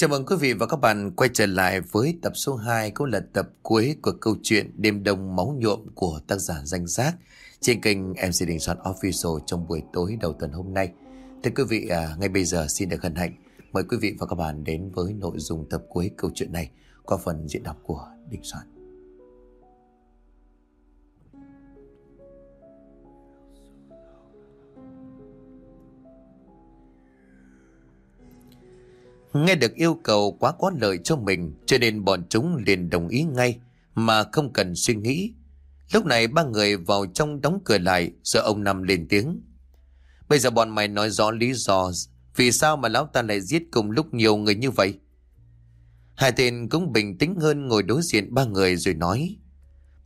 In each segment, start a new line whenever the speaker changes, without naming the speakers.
Chào mừng quý vị và các bạn quay trở lại với tập số 2 cũng là tập cuối của câu chuyện Đêm Đông Máu Nhuộm của tác giả Danh Giác trên kênh MC Đình Soạn Official trong buổi tối đầu tuần hôm nay. Thưa quý vị, à, ngay bây giờ xin được hân hạnh mời quý vị và các bạn đến với nội dung tập cuối câu chuyện này qua phần diễn đọc của Đình Soạn. Nghe được yêu cầu quá có lợi cho mình cho nên bọn chúng liền đồng ý ngay mà không cần suy nghĩ. Lúc này ba người vào trong đóng cửa lại rồi ông Năm lên tiếng. Bây giờ bọn mày nói rõ lý do vì sao mà lão ta lại giết cùng lúc nhiều người như vậy. Hai tên cũng bình tĩnh hơn ngồi đối diện ba người rồi nói.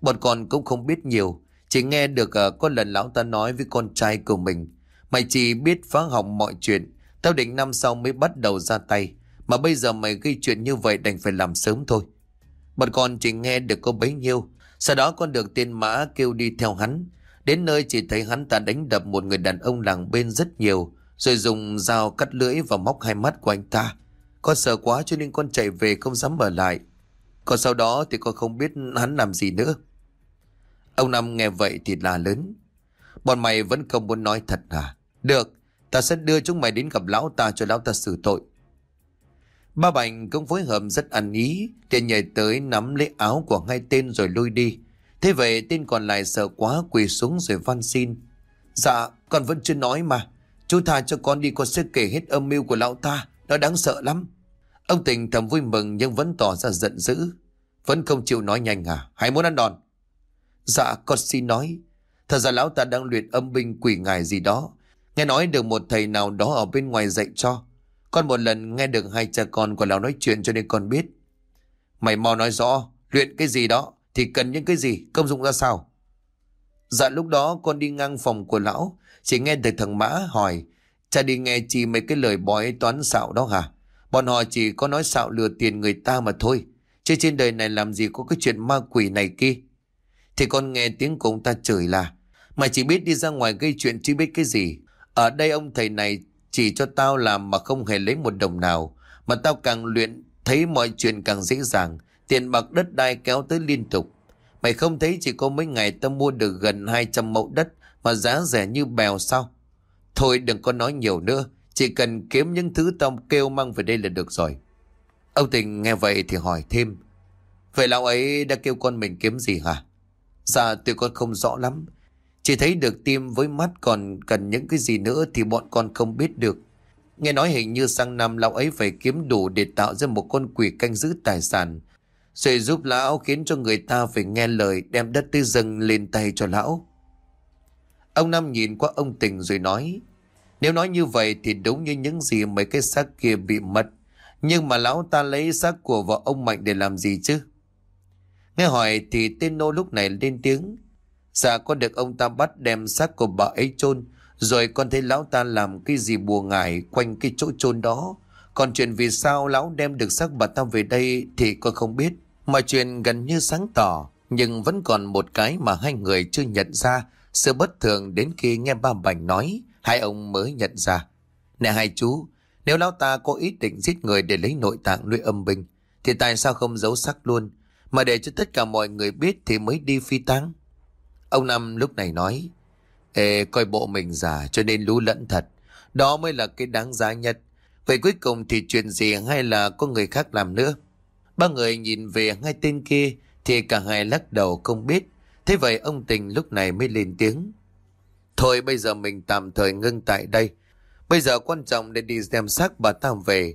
Bọn con cũng không biết nhiều, chỉ nghe được ờ, có lần lão ta nói với con trai của mình. Mày chỉ biết phá hỏng mọi chuyện, Tao định năm sau mới bắt đầu ra tay. Mà bây giờ mày gây chuyện như vậy đành phải làm sớm thôi. Bọn con chỉ nghe được có bấy nhiêu. Sau đó con được tên mã kêu đi theo hắn. Đến nơi chỉ thấy hắn ta đánh đập một người đàn ông làng bên rất nhiều, Rồi dùng dao cắt lưỡi và móc hai mắt của anh ta. Con sợ quá cho nên con chạy về không dám ở lại. Còn sau đó thì con không biết hắn làm gì nữa. Ông Năm nghe vậy thì là lớn. Bọn mày vẫn không muốn nói thật à? Được Ta sẽ đưa chúng mày đến gặp lão ta cho lão ta xử tội. Ba Bành cũng phối hợp rất ăn ý, tiện nhảy tới nắm lấy áo của hai tên rồi lui đi. Thế vậy tên còn lại sợ quá quỳ xuống rồi van xin. Dạ, con vẫn chưa nói mà. Chú tha cho con đi con sẽ kể hết âm mưu của lão ta, nó đáng sợ lắm. Ông Tình thầm vui mừng nhưng vẫn tỏ ra giận dữ. Vẫn không chịu nói nhanh à, hay muốn ăn đòn? Dạ, con xin nói. Thật ra lão ta đang luyện âm binh quỷ ngài gì đó. Nghe nói được một thầy nào đó ở bên ngoài dạy cho. Con một lần nghe được hai cha con của lão nói chuyện cho nên con biết. Mày mau nói rõ, luyện cái gì đó thì cần những cái gì, công dụng ra sao? Dạ lúc đó con đi ngang phòng của lão, chỉ nghe được thằng Mã hỏi, cha đi nghe chi mấy cái lời bói toán xạo đó hả? Bọn họ chỉ có nói xạo lừa tiền người ta mà thôi, chứ trên đời này làm gì có cái chuyện ma quỷ này kia. Thì con nghe tiếng của ông ta chửi là, mày chỉ biết đi ra ngoài gây chuyện chứ biết cái gì, ở đây ông thầy này chỉ cho tao làm mà không hề lấy một đồng nào. Mà tao càng luyện thấy mọi chuyện càng dễ dàng. Tiền bạc đất đai kéo tới liên tục. Mày không thấy chỉ có mấy ngày tao mua được gần 200 mẫu đất mà giá rẻ như bèo sao? Thôi đừng có nói nhiều nữa. Chỉ cần kiếm những thứ tao kêu mang về đây là được rồi. Ông Tình nghe vậy thì hỏi thêm. Vậy lão ấy đã kêu con mình kiếm gì hả? Dạ tôi con không rõ lắm. Chỉ thấy được tim với mắt còn cần những cái gì nữa thì bọn con không biết được. Nghe nói hình như sang năm lão ấy phải kiếm đủ để tạo ra một con quỷ canh giữ tài sản. Rồi giúp lão khiến cho người ta phải nghe lời, đem đất tư rừng lên tay cho lão. Ông Năm nhìn qua ông Tình rồi nói. Nếu nói như vậy thì đúng như những gì mấy cái xác kia bị mất. Nhưng mà lão ta lấy xác của vợ ông Mạnh để làm gì chứ? Nghe hỏi thì tên nô lúc này lên tiếng. Dạ con được ông ta bắt đem xác của bà ấy chôn, Rồi con thấy lão ta làm cái gì bùa ngải quanh cái chỗ chôn đó. Còn chuyện vì sao lão đem được xác bà ta về đây thì con không biết. Mọi chuyện gần như sáng tỏ, Nhưng vẫn còn một cái mà hai người chưa nhận ra. Sự bất thường đến khi nghe ba bảnh nói, Hai ông mới nhận ra. Nè hai chú, Nếu lão ta có ý định giết người để lấy nội tạng nuôi âm binh, Thì tại sao không giấu xác luôn? Mà để cho tất cả mọi người biết thì mới đi phi tang. Ông Năm lúc này nói, Ê, coi bộ mình già cho nên lú lẫn thật. Đó mới là cái đáng giá nhất. Vậy cuối cùng thì chuyện gì hay là có người khác làm nữa? Ba người nhìn về hai tên kia thì cả hai lắc đầu không biết. Thế vậy ông Tình lúc này mới lên tiếng. Thôi bây giờ mình tạm thời ngưng tại đây. Bây giờ quan trọng để đi xem xác bà ta về.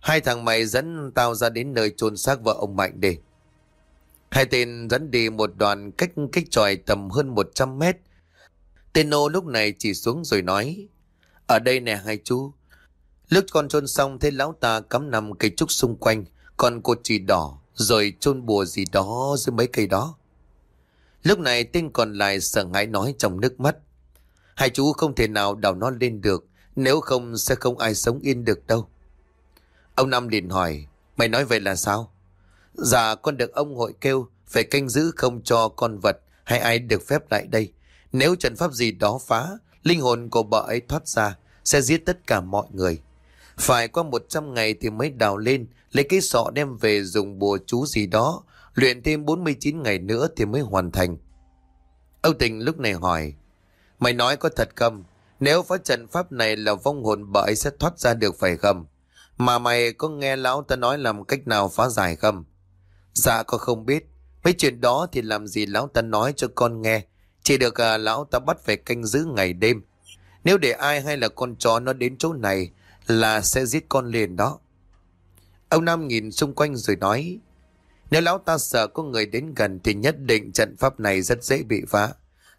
Hai thằng mày dẫn tao ra đến nơi chôn xác vợ ông Mạnh đi. Hai tên dẫn đi một đoàn cách cách tròi tầm hơn 100 mét. Tên nô lúc này chỉ xuống rồi nói. Ở đây nè, hai chú. Lúc con chôn xong, thấy lão ta cắm nằm cây trúc xung quanh. Còn cột chỉ đỏ, rồi chôn bùa gì đó dưới mấy cây đó. Lúc này tên còn lại sợ hãi nói trong nước mắt. Hai chú không thể nào đào nó lên được. Nếu không sẽ không ai sống yên được đâu. Ông Năm liền hỏi. Mày nói vậy là sao? Dạ con được ông hội kêu phải canh giữ không cho con vật hay ai được phép lại đây. Nếu trận pháp gì đó phá, linh hồn của bà ấy thoát ra sẽ giết tất cả mọi người. Phải qua 100 ngày thì mới đào lên, lấy cái sọ đem về dùng bùa chú gì đó, luyện thêm 49 ngày nữa thì mới hoàn thành. Âu Tình lúc này hỏi, mày nói có thật không? Nếu phá trận pháp này là vong hồn bà ấy sẽ thoát ra được phải không? Mà mày có nghe lão ta nói làm cách nào phá giải không? Dạ con không biết. Mấy chuyện đó thì làm gì lão ta nói cho con nghe. Chỉ được à, lão ta bắt phải canh giữ ngày đêm. Nếu để ai hay là con chó nó đến chỗ này là sẽ giết con liền đó. Ông Nam nhìn xung quanh rồi nói Nếu lão ta sợ có người đến gần thì nhất định trận pháp này rất dễ bị phá.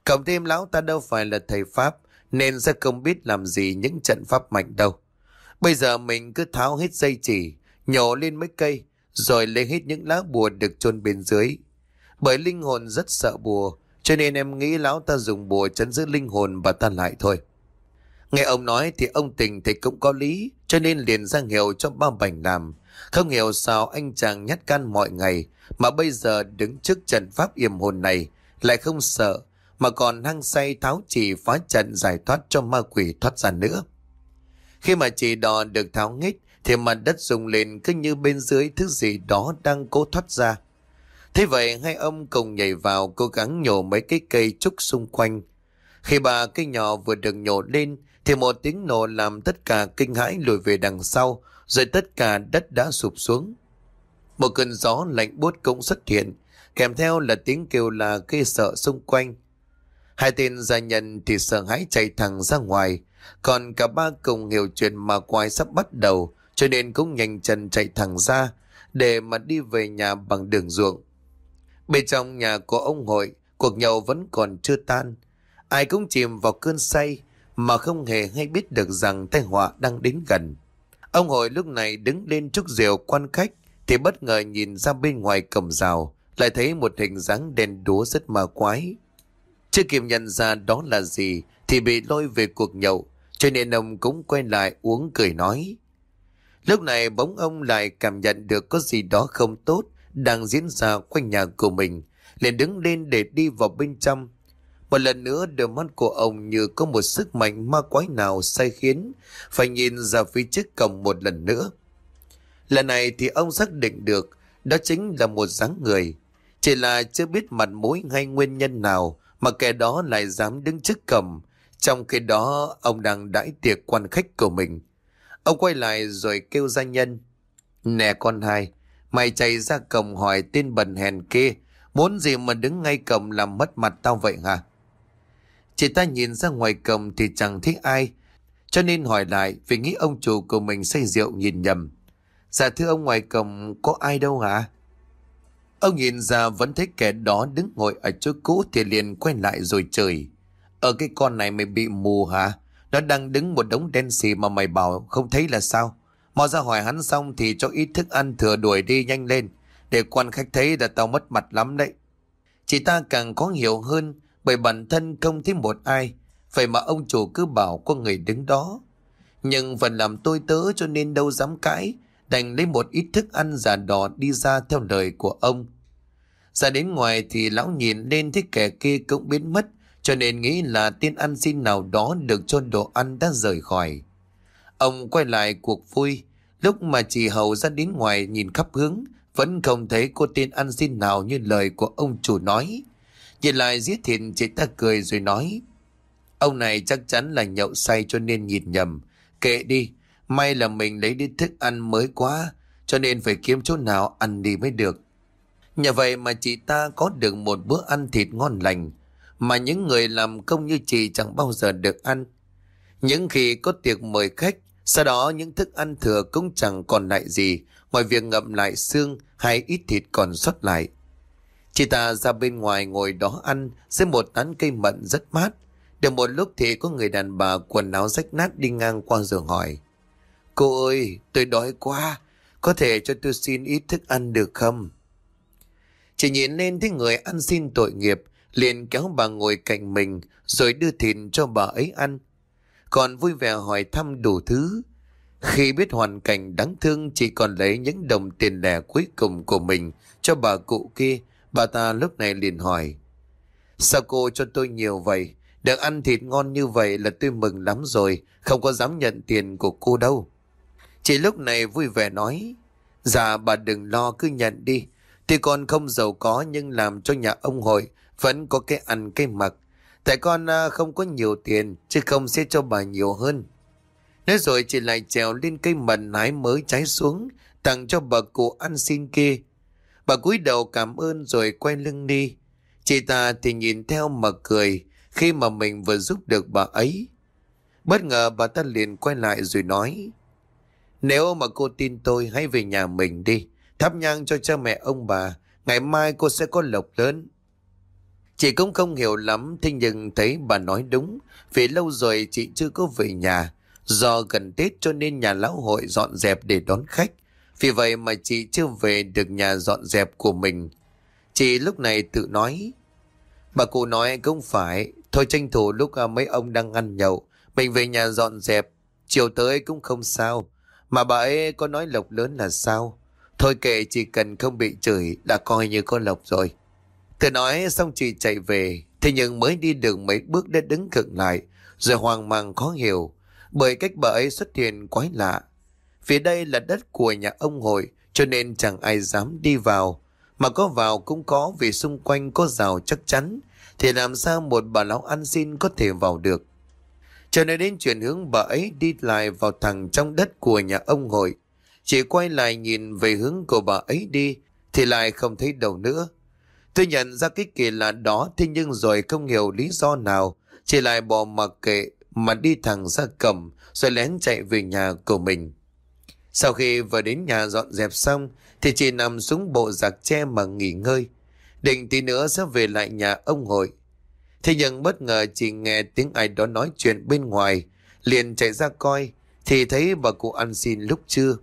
Cộng thêm lão ta đâu phải là thầy pháp nên sẽ không biết làm gì những trận pháp mạnh đâu. Bây giờ mình cứ tháo hết dây chỉ, nhổ lên mấy cây, rồi lấy hết những lá bùa được chôn bên dưới. Bởi linh hồn rất sợ bùa, cho nên em nghĩ lão ta dùng bùa chấn giữ linh hồn và ta lại thôi. Nghe ông nói thì ông tình thì cũng có lý, cho nên liền ra hiệu cho ba bảnh làm. Không hiểu sao anh chàng nhát can mọi ngày, mà bây giờ đứng trước trận pháp yểm hồn này, lại không sợ, mà còn hăng say tháo chỉ phá trận giải thoát cho ma quỷ thoát ra nữa. Khi mà chỉ đò được tháo nghích thì mặt đất rung lên cứ như bên dưới thứ gì đó đang cố thoát ra. Thế vậy hai ông cùng nhảy vào cố gắng nhổ mấy cái cây trúc xung quanh. Khi ba cây nhỏ vừa được nhổ lên, thì một tiếng nổ làm tất cả kinh hãi lùi về đằng sau, rồi tất cả đất đã sụp xuống. Một cơn gió lạnh buốt cũng xuất hiện, kèm theo là tiếng kêu là gây sợ xung quanh. Hai tên gia nhân thì sợ hãi chạy thẳng ra ngoài, còn cả ba cùng hiểu chuyện mà quái sắp bắt đầu cho nên cũng nhanh chân chạy thẳng ra để mà đi về nhà bằng đường ruộng. Bên trong nhà của ông hội, cuộc nhậu vẫn còn chưa tan. Ai cũng chìm vào cơn say mà không hề hay biết được rằng tai họa đang đến gần. Ông hội lúc này đứng lên chúc rượu quan khách thì bất ngờ nhìn ra bên ngoài cổng rào lại thấy một hình dáng đèn đúa rất ma quái. Chưa kịp nhận ra đó là gì thì bị lôi về cuộc nhậu cho nên ông cũng quay lại uống cười nói. Lúc này bóng ông lại cảm nhận được có gì đó không tốt đang diễn ra quanh nhà của mình, liền đứng lên để đi vào bên trong. Một lần nữa đôi mắt của ông như có một sức mạnh ma quái nào say khiến, phải nhìn ra phía trước cổng một lần nữa. Lần này thì ông xác định được đó chính là một dáng người. Chỉ là chưa biết mặt mũi hay nguyên nhân nào mà kẻ đó lại dám đứng trước cổng, trong khi đó ông đang đãi tiệc quan khách của mình. Ông quay lại rồi kêu gia nhân. Nè con hai, mày chạy ra cổng hỏi tên bần hèn kia, muốn gì mà đứng ngay cổng làm mất mặt tao vậy hả? Chị ta nhìn ra ngoài cổng thì chẳng thấy ai, cho nên hỏi lại vì nghĩ ông chủ của mình say rượu nhìn nhầm. Dạ thưa ông ngoài cổng có ai đâu hả? Ông nhìn ra vẫn thấy kẻ đó đứng ngồi ở chỗ cũ thì liền quay lại rồi chửi. Ở cái con này mày bị mù hả? Nó đang đứng một đống đen xì mà mày bảo không thấy là sao? mò ra hỏi hắn xong thì cho ít thức ăn thừa đuổi đi nhanh lên. Để quan khách thấy là tao mất mặt lắm đấy. Chị ta càng khó hiểu hơn bởi bản thân không thấy một ai. Vậy mà ông chủ cứ bảo có người đứng đó. Nhưng phần làm tôi tớ cho nên đâu dám cãi. Đành lấy một ít thức ăn giả đỏ đi ra theo lời của ông. Ra đến ngoài thì lão nhìn lên thấy kẻ kia cũng biến mất cho nên nghĩ là tiên ăn xin nào đó được cho đồ ăn đã rời khỏi. Ông quay lại cuộc vui, lúc mà chị Hầu ra đến ngoài nhìn khắp hướng, vẫn không thấy cô tiên ăn xin nào như lời của ông chủ nói. Nhìn lại giết thịt chị ta cười rồi nói, ông này chắc chắn là nhậu say cho nên nhìn nhầm, kệ đi, may là mình lấy đi thức ăn mới quá, cho nên phải kiếm chỗ nào ăn đi mới được. Nhờ vậy mà chị ta có được một bữa ăn thịt ngon lành, mà những người làm công như chị chẳng bao giờ được ăn. Những khi có tiệc mời khách, sau đó những thức ăn thừa cũng chẳng còn lại gì ngoài việc ngậm lại xương hay ít thịt còn sót lại. Chị ta ra bên ngoài ngồi đó ăn dưới một tán cây mận rất mát. Được một lúc thì có người đàn bà quần áo rách nát đi ngang qua giường hỏi. Cô ơi, tôi đói quá, có thể cho tôi xin ít thức ăn được không? Chị nhìn lên thấy người ăn xin tội nghiệp, liền kéo bà ngồi cạnh mình rồi đưa thịt cho bà ấy ăn. Còn vui vẻ hỏi thăm đủ thứ. Khi biết hoàn cảnh đáng thương chỉ còn lấy những đồng tiền lẻ cuối cùng của mình cho bà cụ kia, bà ta lúc này liền hỏi. Sao cô cho tôi nhiều vậy? Được ăn thịt ngon như vậy là tôi mừng lắm rồi, không có dám nhận tiền của cô đâu. Chị lúc này vui vẻ nói, Dạ bà đừng lo cứ nhận đi. Tuy con không giàu có nhưng làm cho nhà ông hội vẫn có cái ăn cái mặc. Tại con à, không có nhiều tiền, chứ không sẽ cho bà nhiều hơn. Nói rồi chị lại trèo lên cây mận hái mới trái xuống, tặng cho bà cụ ăn xin kia. Bà cúi đầu cảm ơn rồi quay lưng đi. Chị ta thì nhìn theo mà cười, khi mà mình vừa giúp được bà ấy. Bất ngờ bà ta liền quay lại rồi nói, Nếu mà cô tin tôi, hãy về nhà mình đi Thắp nhang cho cha mẹ ông bà Ngày mai cô sẽ có lộc lớn Chị cũng không hiểu lắm, Thế nhưng thấy bà nói đúng. Vì lâu rồi chị chưa có về nhà. Do gần Tết cho nên nhà lão hội dọn dẹp để đón khách. Vì vậy mà chị chưa về được nhà dọn dẹp của mình. Chị lúc này tự nói, Bà cụ nói cũng phải. Thôi tranh thủ lúc à, mấy ông đang ăn nhậu. Mình về nhà dọn dẹp. Chiều tới cũng không sao. Mà bà ấy có nói lộc lớn là sao? Thôi kệ, chỉ cần không bị chửi, Đã coi như có lộc rồi. Từ nói xong chị chạy về, Thế nhưng mới đi đường mấy bước đã đứng khựng lại, Rồi hoang mang khó hiểu, Bởi cách bà ấy xuất hiện quái lạ. Phía đây là đất của nhà ông hội, Cho nên chẳng ai dám đi vào, Mà có vào cũng có Vì xung quanh có rào chắc chắn, Thì làm sao một bà lão ăn xin có thể vào được. Cho nên đến chuyển hướng bà ấy đi lại vào thẳng trong đất của nhà ông hội, chỉ quay lại nhìn về hướng của bà ấy đi, Thì lại không thấy đầu nữa. Tôi nhận ra cái kỳ lạ đó Thế nhưng rồi không hiểu lý do nào. Chỉ lại bỏ mặc kệ Mà đi thẳng ra cầm Rồi lén chạy về nhà của mình. Sau khi vừa đến nhà dọn dẹp xong Thì chị nằm xuống bộ giặc tre mà nghỉ ngơi. Định tí nữa sẽ về lại nhà ông hội Thế nhưng bất ngờ chị nghe tiếng ai đó nói chuyện bên ngoài Liền chạy ra coi Thì thấy bà cụ ăn xin lúc trưa.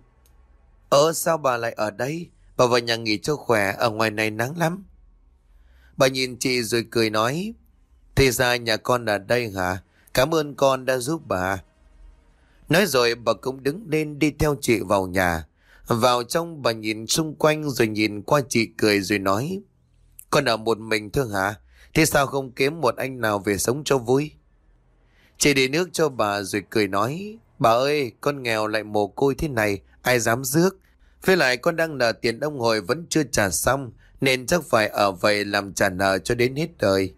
Ờ sao bà lại ở đây? Bà vào nhà nghỉ cho khỏe, ở ngoài này nắng lắm. Bà nhìn chị rồi cười nói, Thì ra nhà con ở đây hả? Cảm ơn con đã giúp bà. Nói rồi bà cũng đứng lên đi theo chị vào nhà. Vào trong bà nhìn xung quanh rồi nhìn qua chị cười rồi nói, Con ở một mình thôi hả? Thế sao không kiếm một anh nào về sống cho vui? Chị đi nước cho bà rồi cười nói, Bà ơi, con nghèo lại mồ côi thế này, ai dám rước? Với lại con đang nợ tiền ông hồi vẫn chưa trả xong nên chắc phải ở vậy làm trả nợ cho đến hết đời.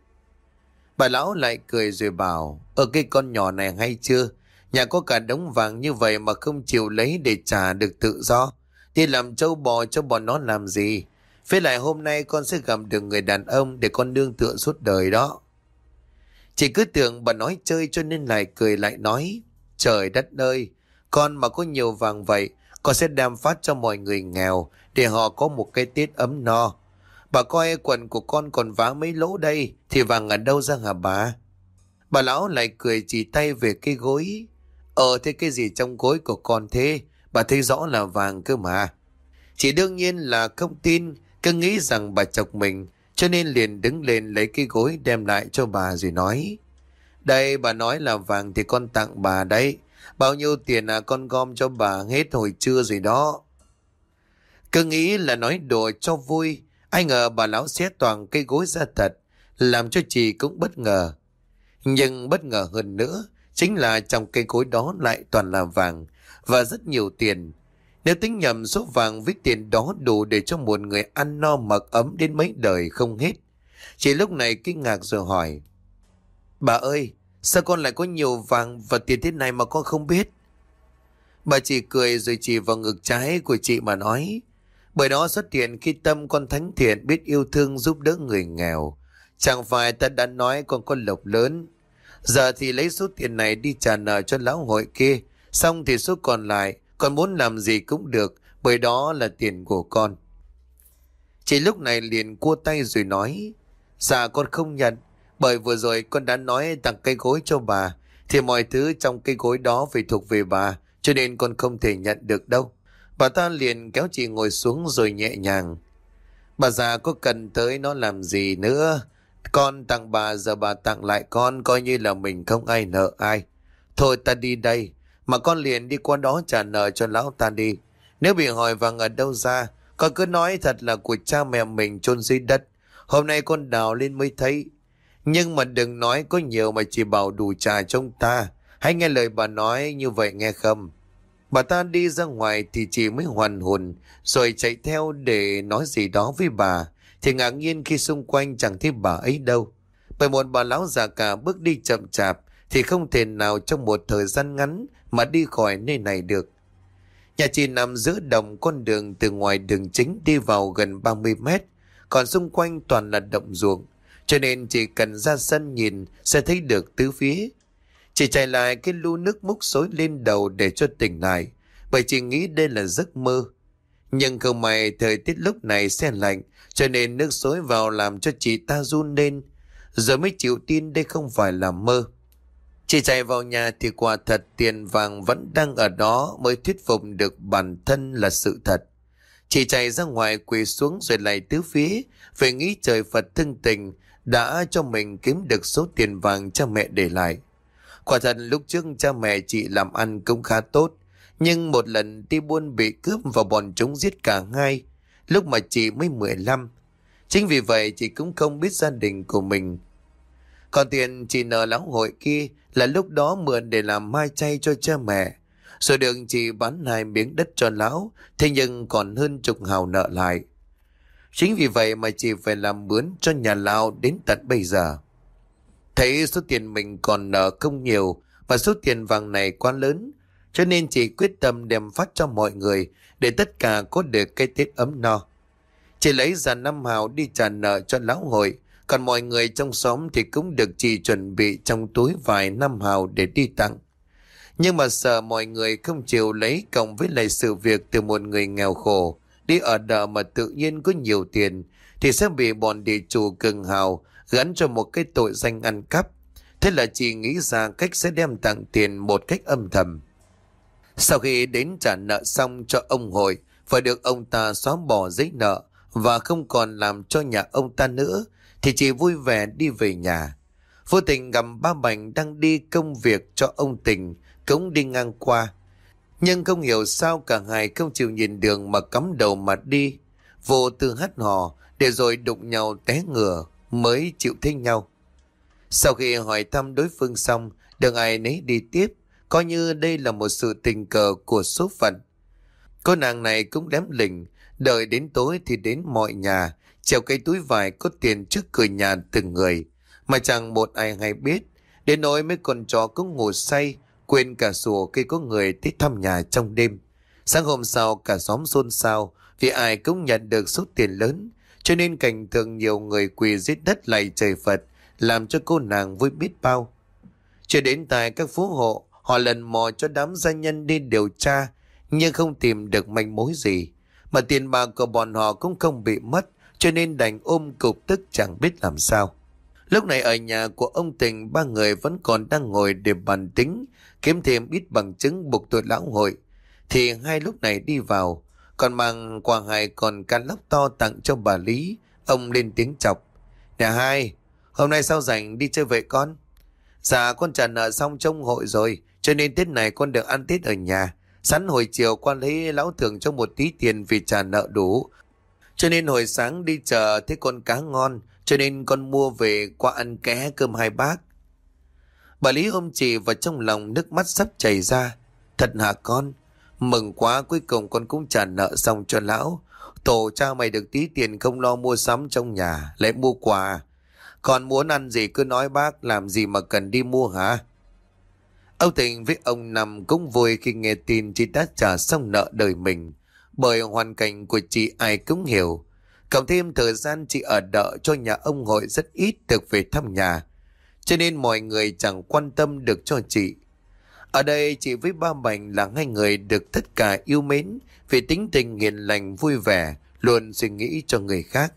Bà lão lại cười rồi bảo Ở cái con nhỏ này hay chưa? Nhà có cả đống vàng như vậy mà không chịu lấy để trả được tự do. Đi làm trâu bò cho bọn nó làm gì? Với lại hôm nay con sẽ gặp được người đàn ông để con nương tựa suốt đời đó. Chỉ cứ tưởng bà nói chơi cho nên lại cười lại nói, Trời đất ơi, Con mà có nhiều vàng vậy, con sẽ đem phát cho mọi người nghèo để họ có một cái tết ấm no. Bà coi quần của con còn vá mấy lỗ đây thì vàng ở đâu ra hả bà? Bà lão lại cười chỉ tay về cái gối. Ờ thế cái gì trong gối của con thế? Bà thấy rõ là vàng cơ mà. Chỉ đương nhiên là không tin, cứ nghĩ rằng bà chọc mình, cho nên liền đứng lên lấy cái gối đem lại cho bà rồi nói. Đây bà nói là vàng thì con tặng bà đấy. Bao nhiêu tiền à con gom cho bà hết hồi trưa rồi đó. Cứ nghĩ là nói đùa cho vui. Ai ngờ bà lão xé toàn cây gối ra thật. Làm cho chị cũng bất ngờ. Nhưng bất ngờ hơn nữa. Chính là trong cây gối đó lại toàn là vàng. Và rất nhiều tiền. Nếu tính nhầm số vàng với tiền đó đủ để cho một người ăn no mặc ấm đến mấy đời không hết. Chị lúc này kinh ngạc rồi hỏi. Bà ơi, Sao con lại có nhiều vàng và tiền thế này mà con không biết? Bà chỉ cười rồi chỉ vào ngực trái của chị mà nói. Bởi đó xuất hiện khi tâm con thánh thiện biết yêu thương giúp đỡ người nghèo. Chẳng phải ta đã nói con có lộc lớn. Giờ thì lấy số tiền này đi trả nợ cho lão hội kia. Xong thì số còn lại, con muốn làm gì cũng được, bởi đó là tiền của con. Chị lúc này liền cua tay rồi nói, Dạ con không nhận, bởi vừa rồi con đã nói tặng cây gối cho bà, thì mọi thứ trong cây gối đó phải thuộc về bà, cho nên con không thể nhận được đâu. Bà ta liền kéo chị ngồi xuống rồi nhẹ nhàng. Bà già có cần tới nó làm gì nữa? Con tặng bà giờ bà tặng lại con coi như là mình không ai nợ ai. Thôi ta đi đây, mà con liền đi qua đó trả nợ cho lão ta đi. Nếu bị hỏi vàng ở đâu ra, con cứ nói thật là của cha mẹ mình chôn dưới đất. Hôm nay con đào lên mới thấy, nhưng mà đừng nói có nhiều mà chỉ bảo đủ trà trong ta. Hãy nghe lời bà nói như vậy nghe không? Bà ta đi ra ngoài thì chị mới hoàn hồn, rồi chạy theo để nói gì đó với bà, thì ngạc nhiên khi xung quanh chẳng thấy bà ấy đâu. Bởi một bà lão già cả bước đi chậm chạp, thì không thể nào trong một thời gian ngắn mà đi khỏi nơi này được. Nhà chị nằm giữa đồng con đường từ ngoài đường chính đi vào gần 30 mét, còn xung quanh toàn là động ruộng, cho nên chỉ cần ra sân nhìn sẽ thấy được tứ phía. Chị chạy lại cái lu nước múc xối lên đầu để cho tỉnh lại, bởi chị nghĩ đây là giấc mơ. Nhưng không may thời tiết lúc này xe lạnh, cho nên nước xối vào làm cho chị ta run lên, giờ mới chịu tin đây không phải là mơ. Chị chạy vào nhà thì quả thật tiền vàng vẫn đang ở đó mới thuyết phục được bản thân là sự thật. Chị chạy ra ngoài quỳ xuống rồi lại tứ phía, về nghĩ trời Phật thương tình đã cho mình kiếm được số tiền vàng cha mẹ để lại. Quả thật lúc trước cha mẹ chị làm ăn cũng khá tốt, nhưng một lần đi buôn bị cướp và bọn chúng giết cả hai, lúc mà chị mới 15. Chính vì vậy chị cũng không biết gia đình của mình. Còn tiền chị nợ lão hội kia là lúc đó mượn để làm mai chay cho cha mẹ. Rồi được chị bán hai miếng đất cho lão, thế nhưng còn hơn chục hào nợ lại. Chính vì vậy mà chị phải làm mướn cho nhà lão đến tận bây giờ. Thấy số tiền mình còn nợ không nhiều và số tiền vàng này quá lớn, cho nên chị quyết tâm đem phát cho mọi người để tất cả có được cái tết ấm no. Chị lấy ra năm hào đi trả nợ cho lão hội, còn mọi người trong xóm thì cũng được chị chuẩn bị trong túi vài năm hào để đi tặng. Nhưng mà sợ mọi người không chịu lấy cộng với lại sự việc từ một người nghèo khổ, đi ở đợ mà tự nhiên có nhiều tiền, thì sẽ bị bọn địa chủ cường hào gắn cho một cái tội danh ăn cắp. Thế là chị nghĩ ra cách sẽ đem tặng tiền một cách âm thầm. Sau khi đến trả nợ xong cho ông hội, phải được ông ta xóa bỏ giấy nợ và không còn làm cho nhà ông ta nữa, thì chị vui vẻ đi về nhà. Vô tình gặp ba Bành đang đi công việc cho ông Tình, cũng đi ngang qua. Nhưng không hiểu sao cả hai không chịu nhìn đường mà cắm đầu mà đi. Vô tư hắt hò, để rồi đụng nhau té ngửa, mới chịu thích nhau. Sau khi hỏi thăm đối phương xong, đừng ai nấy đi tiếp, coi như đây là một sự tình cờ của số phận. Cô nàng này cũng đếm lỉnh, đợi đến tối thì đến mọi nhà, treo cây túi vải có tiền trước cửa nhà từng người, mà chẳng một ai hay biết. Đến nỗi mấy con chó cũng ngủ say, quên cả sủa khi có người tới thăm nhà trong đêm. Sáng hôm sau cả xóm xôn xao vì ai cũng nhận được số tiền lớn, cho nên cảnh tượng nhiều người quỳ giết đất lạy trời Phật, làm cho cô nàng vui biết bao. Chưa đến tại các phố hộ, họ lần mò cho đám gia nhân đi điều tra, nhưng không tìm được manh mối gì. Mà tiền bạc của bọn họ cũng không bị mất, cho nên đành ôm cục tức chẳng biết làm sao. Lúc này ở nhà của ông Tình ba người vẫn còn đang ngồi để bàn tính, kiếm thêm ít bằng chứng buộc tội lão hội. Thì hai lúc này đi vào, còn mang quà hai con can lóc to tặng cho bà Lý, ông lên tiếng chọc. Nè hai, hôm nay sao rảnh đi chơi vậy con? Dạ con trả nợ xong trong hội rồi, cho nên Tết này con được ăn Tết ở nhà. Sẵn hồi chiều con lấy lão thưởng cho một tí tiền vì trả nợ đủ. Cho nên hồi sáng đi chờ thấy con cá ngon, cho nên con mua về qua ăn ké cơm hai bác. Bà Lý ôm chị vào trong lòng nước mắt sắp chảy ra. Thật hả con? Mừng quá cuối cùng con cũng trả nợ xong cho lão. Tổ cha mày được tí tiền không lo mua sắm trong nhà, lại mua quà. Còn muốn ăn gì cứ nói bác, làm gì mà cần đi mua hả? Âu Tình với ông Năm cũng vui khi nghe tin chị đã trả xong nợ đời mình. Bởi hoàn cảnh của chị ai cũng hiểu. Cộng thêm thời gian chị ở đợi cho nhà ông hội rất ít được về thăm nhà. Cho nên mọi người chẳng quan tâm được cho chị. Ở đây chị với ba Bành là hai người được tất cả yêu mến vì tính tình hiền lành vui vẻ, luôn suy nghĩ cho người khác.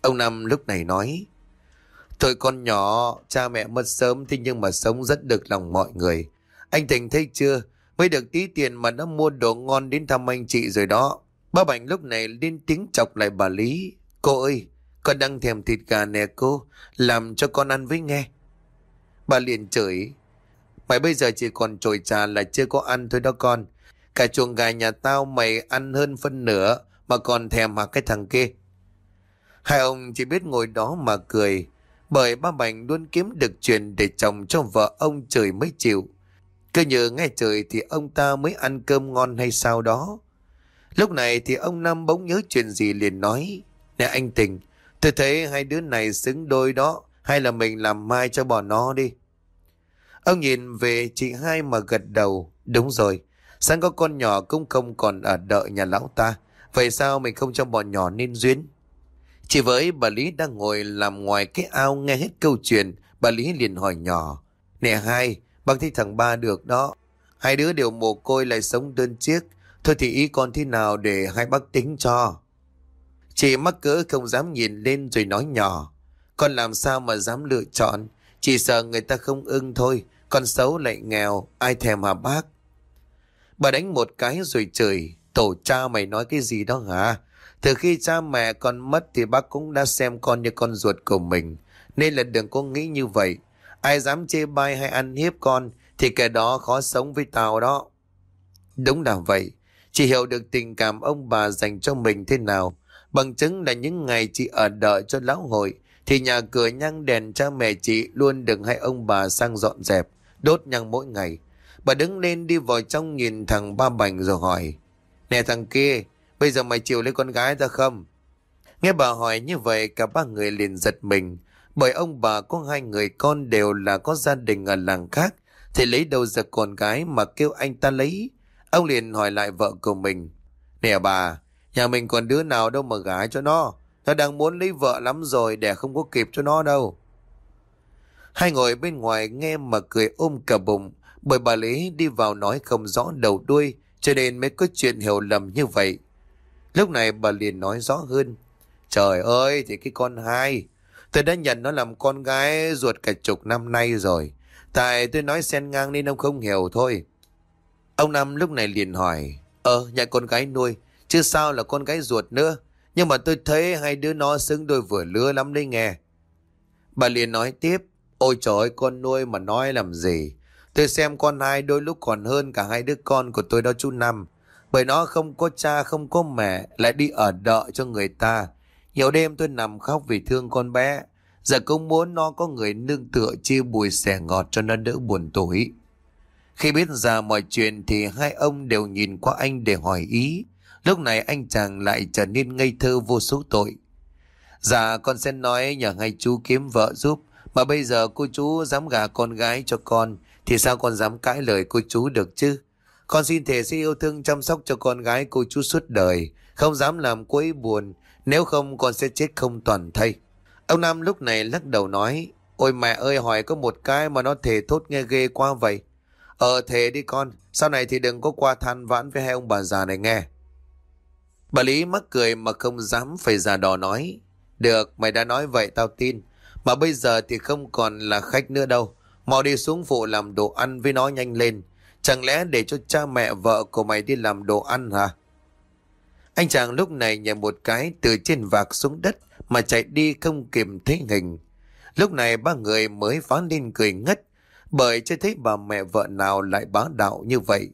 Ông Năm lúc này nói, Thôi con nhỏ, cha mẹ mất sớm thế nhưng mà sống rất được lòng mọi người. Anh Thành thấy chưa, mới được tí tiền mà nó mua đồ ngon đến thăm anh chị rồi đó. Ba Bảnh lúc này lên tiếng chọc lại bà Lý. Cô ơi, con đang thèm thịt gà nè cô, làm cho con ăn với nghe. Bà liền chửi, mày bây giờ chỉ còn trồi trà là chưa có ăn thôi đó con. Cả chuồng gà nhà tao mày ăn hơn phân nửa mà còn thèm mà cái thằng kia. Hai ông chỉ biết ngồi đó mà cười, bởi ba mảnh luôn kiếm được chuyện để chồng cho vợ ông trời mới chịu. Cứ như nghe trời thì ông ta mới ăn cơm ngon hay sao đó. Lúc này thì ông Năm bỗng nhớ chuyện gì liền nói. Nè anh Tình, tôi thấy hai đứa này xứng đôi đó. Hay là mình làm mai cho bọn nó đi. Ông nhìn về chị hai mà gật đầu. Đúng rồi, sáng có con nhỏ cũng không còn ở đợi nhà lão ta. Vậy sao mình không cho bọn nhỏ nên duyên? Chỉ với bà Lý đang ngồi làm ngoài cái ao nghe hết câu chuyện, bà Lý liền hỏi nhỏ. Nè hai, bác thấy thằng ba được đó. Hai đứa đều mồ côi lại sống đơn chiếc. Thôi thì ý con thế nào để hai bác tính cho. Chị mắc cỡ không dám nhìn lên rồi nói nhỏ. Con làm sao mà dám lựa chọn. Chỉ sợ người ta không ưng thôi. Con xấu lại nghèo. Ai thèm hả bác? Bà đánh một cái rồi chửi. Tổ cha mày nói cái gì đó hả? Từ khi cha mẹ con mất thì bác cũng đã xem con như con ruột của mình. Nên là đừng có nghĩ như vậy. Ai dám chê bai hay ăn hiếp con thì kẻ đó khó sống với tao đó. Đúng là vậy. Chị hiểu được tình cảm ông bà dành cho mình thế nào. Bằng chứng là những ngày chị ở đợi cho lão hội thì nhà cửa nhang đèn cha mẹ chị luôn đừng hay ông bà sang dọn dẹp, đốt nhang mỗi ngày. Bà đứng lên đi vào trong nhìn thằng ba bành rồi hỏi. Nè thằng kia, bây giờ mày chịu lấy con gái ra không? Nghe bà hỏi như vậy cả ba người liền giật mình. Bởi ông bà có hai người con đều là có gia đình ở làng khác. Thì lấy đâu ra con gái mà kêu anh ta lấy. Ông liền hỏi lại vợ của mình. Nè bà, nhà mình còn đứa nào đâu mà gái cho nó. Nó đang muốn lấy vợ lắm rồi để không có kịp cho nó đâu. Hai ngồi bên ngoài nghe mà cười ôm cả bụng. Bởi bà Lý đi vào nói không rõ đầu đuôi cho nên mới có chuyện hiểu lầm như vậy. Lúc này bà liền nói rõ hơn. Trời ơi thì cái con hai Tôi đã nhận nó làm con gái ruột cả chục năm nay rồi. Tại tôi nói xen ngang nên ông không hiểu thôi. Ông Năm lúc này liền hỏi. Ờ, nhà con gái nuôi. Chứ sao là con gái ruột nữa. Nhưng mà tôi thấy hai đứa nó xứng đôi vừa lứa lắm đấy nghe. Bà liền nói tiếp. Ôi trời ơi, con nuôi mà nói làm gì. Tôi xem con hai đôi lúc còn hơn cả hai đứa con của tôi đó chú Năm. Bởi nó không có cha, không có mẹ, lại đi ở đợi cho người ta. Nhiều đêm tôi nằm khóc vì thương con bé. Giờ cũng muốn nó có người nương tựa chia bùi sẻ ngọt cho nó đỡ buồn tối. Khi biết ra mọi chuyện thì hai ông đều nhìn qua anh để hỏi ý. Lúc này anh chàng lại trở nên ngây thơ vô số tội. Dạ con sẽ nói nhờ ngay chú kiếm vợ giúp. Mà bây giờ cô chú dám gả con gái cho con thì sao con dám cãi lời cô chú được chứ? Con xin thề sẽ yêu thương chăm sóc cho con gái cô chú suốt đời. Không dám làm cô ấy buồn nếu không con sẽ chết không toàn thây. Ông Nam lúc này lắc đầu nói, Ôi mẹ ơi hỏi có một cái mà nó thề thốt nghe ghê quá vậy. Ờ thề đi con, sau này thì đừng có qua than vãn với hai ông bà già này nghe. Bà Lý mắc cười mà không dám phải già đò nói. Được, mày đã nói vậy tao tin. Mà bây giờ thì không còn là khách nữa đâu. Mau đi xuống phụ làm đồ ăn với nó nhanh lên. Chẳng lẽ để cho cha mẹ vợ của mày đi làm đồ ăn hả? Anh chàng lúc này nhảy một cái từ trên vạc xuống đất mà chạy đi không kìm thấy hình. Lúc này ba người mới phá lên cười ngất bởi chưa thấy bà mẹ vợ nào lại bá đạo như vậy.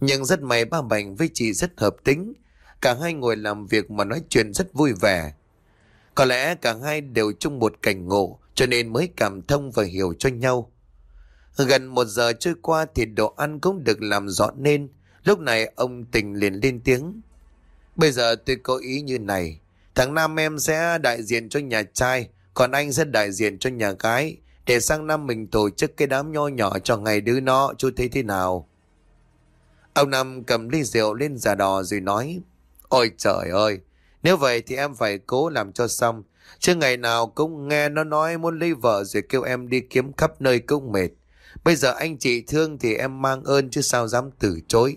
Nhưng rất may ba Bành với chị rất hợp tính. Cả hai ngồi làm việc mà nói chuyện rất vui vẻ. Có lẽ cả hai đều chung một cảnh ngộ cho nên mới cảm thông và hiểu cho nhau. Gần một giờ trôi qua thì đồ ăn cũng được làm dọn nên. Lúc này ông tình liền lên tiếng. Bây giờ tôi có ý như này. Thằng Nam em sẽ đại diện cho nhà trai, còn anh sẽ đại diện cho nhà gái. Để sang năm mình tổ chức cái đám nho nhỏ cho ngày đứa nó, chú thấy thế nào? Ông Năm cầm ly rượu lên giả đò rồi nói. Ôi trời ơi, nếu vậy thì em phải cố làm cho xong. Chứ ngày nào cũng nghe nó nói muốn lấy vợ rồi kêu em đi kiếm khắp nơi cũng mệt. Bây giờ anh chị thương thì em mang ơn chứ sao dám từ chối.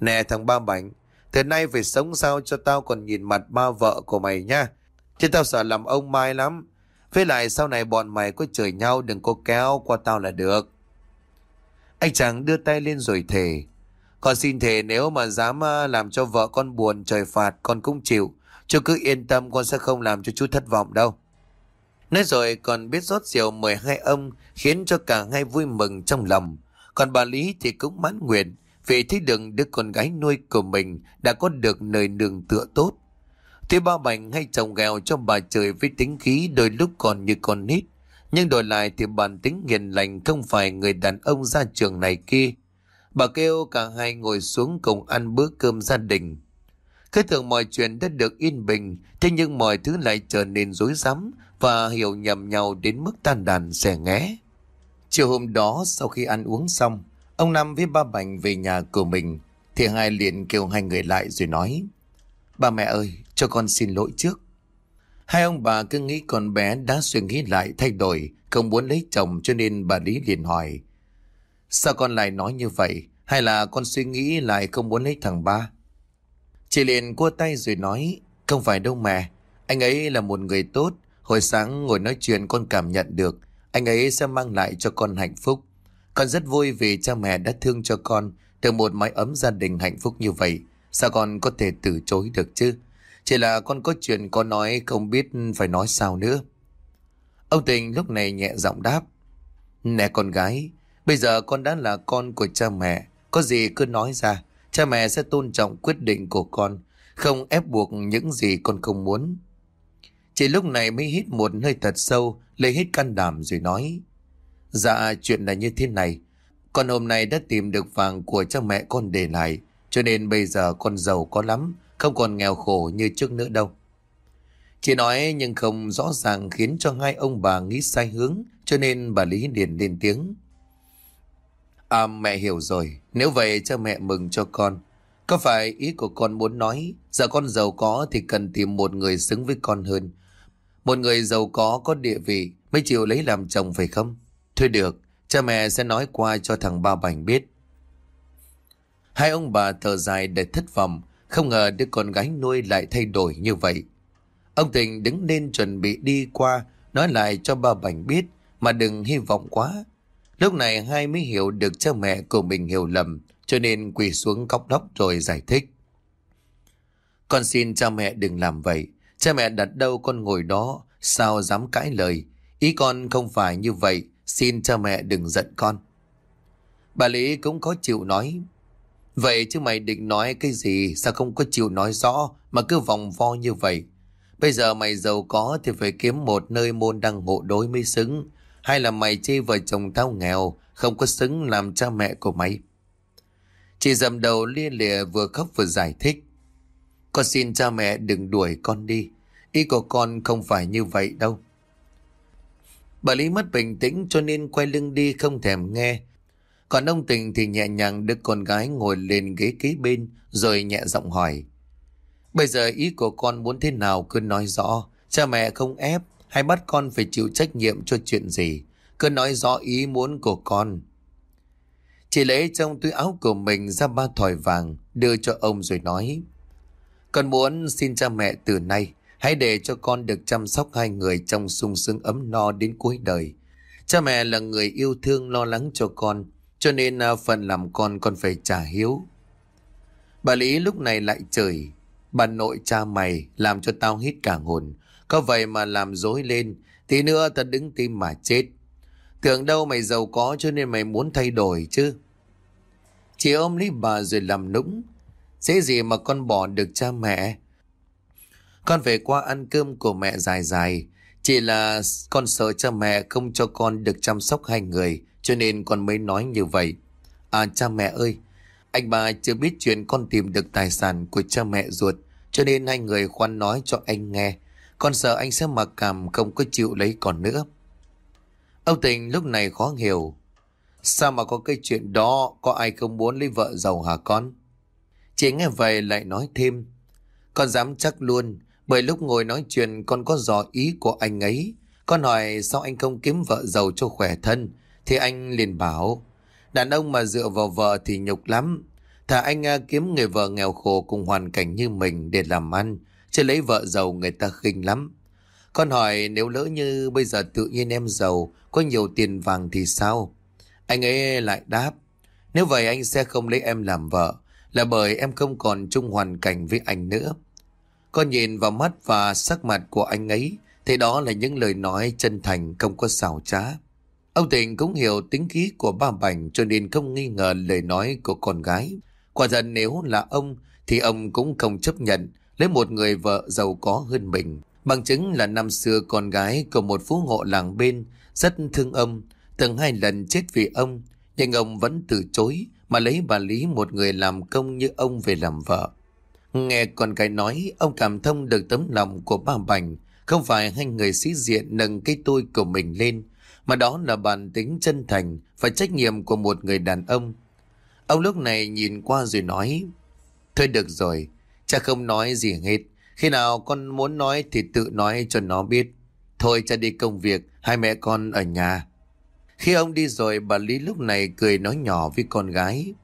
Nè thằng Ba Bảnh, từ nay phải sống sao cho tao còn nhìn mặt ba vợ của mày nha. Chứ tao sợ làm ông Mai lắm. Với lại sau này bọn mày có chửi nhau đừng có kéo qua tao là được. Anh chàng đưa tay lên rồi thề. Con xin thề nếu mà dám làm cho vợ con buồn trời phạt con cũng chịu. Chú cứ yên tâm con sẽ không làm cho chú thất vọng đâu. Nói rồi còn biết rót rượu mời hai ông khiến cho cả hai vui mừng trong lòng. Còn bà Lý thì cũng mãn nguyện vì thấy được đứa con gái nuôi của mình đã có được nơi nương tựa tốt. Tuy ba bành hay chồng gèo cho bà trời với tính khí đôi lúc còn như con nít, nhưng đổi lại thì bản tính hiền lành không phải người đàn ông ra trường này kia. Bà kêu cả hai ngồi xuống cùng ăn bữa cơm gia đình. Cứ tưởng mọi chuyện đã được yên bình, thế nhưng mọi thứ lại trở nên rối rắm và hiểu nhầm nhau đến mức tan đàn xẻ nghé. Chiều hôm đó sau khi ăn uống xong, ông Năm với ba Bành về nhà của mình, thì hai liền kêu hai người lại rồi nói, Ba mẹ ơi, cho con xin lỗi trước. Hai ông bà cứ nghĩ con bé đã suy nghĩ lại thay đổi, không muốn lấy chồng cho nên bà Lý liền hỏi, Sao con lại nói như vậy? Hay là con suy nghĩ lại không muốn lấy thằng ba? Chị liền cua tay rồi nói, không phải đâu mẹ, anh ấy là một người tốt, hồi sáng ngồi nói chuyện con cảm nhận được, anh ấy sẽ mang lại cho con hạnh phúc. Con rất vui vì cha mẹ đã thương cho con, từ một mái ấm gia đình hạnh phúc như vậy, sao con có thể từ chối được chứ? Chỉ là con có chuyện con nói không biết phải nói sao nữa. Ông Tình lúc này nhẹ giọng đáp, Nè con gái, bây giờ con đã là con của cha mẹ, có gì cứ nói ra, cha mẹ sẽ tôn trọng quyết định của con, không ép buộc những gì con không muốn. Chỉ lúc này mới hít một hơi thật sâu, lấy hết can đảm rồi nói. Dạ, chuyện là như thế này. Con hôm nay đã tìm được vàng của cha mẹ con để lại, cho nên bây giờ con giàu có lắm, không còn nghèo khổ như trước nữa đâu. Chị nói nhưng không rõ ràng khiến cho hai ông bà nghĩ sai hướng, cho nên bà Lý liền lên tiếng. À mẹ hiểu rồi, nếu vậy cho mẹ mừng cho con. Có phải ý của con muốn nói, giờ con giàu có thì cần tìm một người xứng với con hơn. Một người giàu có có địa vị mới chịu lấy làm chồng phải không? Thôi được, cha mẹ sẽ nói qua cho thằng Ba Bảnh biết. Hai ông bà thở dài để thất vọng, không ngờ đứa con gái nuôi lại thay đổi như vậy. Ông Tình đứng lên chuẩn bị đi qua, nói lại cho ba Bảnh biết, mà đừng hy vọng quá. Lúc này hai mới hiểu được cha mẹ của mình hiểu lầm, cho nên quỳ xuống cóc đóc rồi giải thích. Con xin cha mẹ đừng làm vậy. Cha mẹ đặt đâu con ngồi đó, sao dám cãi lời. Ý con không phải như vậy, xin cha mẹ đừng giận con. Bà Lý cũng có chịu nói. Vậy chứ mày định nói cái gì, sao không có chịu nói rõ mà cứ vòng vo như vậy. Bây giờ mày giàu có thì phải kiếm một nơi môn đăng hộ đối mới xứng. Hay là mày chê vợ chồng tao nghèo, không có xứng làm cha mẹ của mày. Chị dầm đầu lia lịa vừa khóc vừa giải thích. Con xin cha mẹ đừng đuổi con đi. Ý của con không phải như vậy đâu. Bà Lý mất bình tĩnh cho nên quay lưng đi không thèm nghe. Còn ông Tình thì nhẹ nhàng đưa con gái ngồi lên ghế kế bên rồi nhẹ giọng hỏi. Bây giờ ý của con muốn thế nào cứ nói rõ. Cha mẹ không ép hay bắt con phải chịu trách nhiệm cho chuyện gì. Cứ nói rõ ý muốn của con. Chị lấy trong túi áo của mình ra ba thỏi vàng, đưa cho ông rồi nói. Con muốn xin cha mẹ từ nay, hãy để cho con được chăm sóc hai người trong sung sướng ấm no đến cuối đời. Cha mẹ là người yêu thương lo lắng cho con, cho nên à, phần làm con con phải trả hiếu. Bà Lý lúc này lại chửi, Bà nội cha mày làm cho tao hít cả hồn có vậy mà làm dối lên, Tí nữa ta đứng tim mà chết. Tưởng đâu mày giàu có cho nên mày muốn thay đổi chứ. Chị ôm lấy bà rồi làm nũng. Dễ gì mà con bỏ được cha mẹ? Con về qua ăn cơm của mẹ dài dài. Chỉ là con sợ cha mẹ không cho con được chăm sóc hai người, Cho nên con mới nói như vậy. À cha mẹ ơi, Anh bà chưa biết chuyện con tìm được tài sản của cha mẹ ruột, Cho nên hai người khoan nói cho anh nghe. Con sợ anh sẽ mặc cảm không có chịu lấy còn nữa. Ông Tình lúc này khó hiểu. Sao mà có cái chuyện đó, Có ai không muốn lấy vợ giàu hả con? Chị nghe vậy lại nói thêm. Con dám chắc luôn, Bởi lúc ngồi nói chuyện con có dò ý của anh ấy. Con hỏi sao anh không kiếm vợ giàu cho khỏe thân, Thì anh liền bảo, Đàn ông mà dựa vào vợ thì nhục lắm. Thà anh à, kiếm người vợ nghèo khổ cùng hoàn cảnh như mình để làm ăn Chứ lấy vợ giàu người ta khinh lắm Con hỏi nếu lỡ như bây giờ tự nhiên em giàu Có nhiều tiền vàng thì sao anh ấy lại đáp, nếu vậy anh sẽ không lấy em làm vợ, là bởi em không còn chung hoàn cảnh với anh nữa. Con nhìn vào mắt và sắc mặt của anh ấy, thì đó là những lời nói chân thành không có xảo trá. Ông Tình cũng hiểu tính khí của ba Bảnh cho nên không nghi ngờ lời nói của con gái. Quả thật nếu là ông thì ông cũng không chấp nhận lấy một người vợ giàu có hơn mình. Bằng chứng là năm xưa con gái của một phú hộ làng bên rất thương ông Từng hai lần chết vì ông, nhưng ông vẫn từ chối mà lấy bà Lý một người làm công như ông về làm vợ. Nghe con cái nói, ông cảm thông được tấm lòng của bà Bành, không phải hai người sĩ diện nâng cái tôi của mình lên, mà đó là bản tính chân thành và trách nhiệm của một người đàn ông. Ông lúc này nhìn qua rồi nói, Thôi được rồi, cha không nói gì hết. Khi nào con muốn nói thì tự nói cho nó biết. Thôi cha đi công việc, hai mẹ con ở nhà. Khi ông đi rồi, bà Lý lúc này cười nói nhỏ với con gái.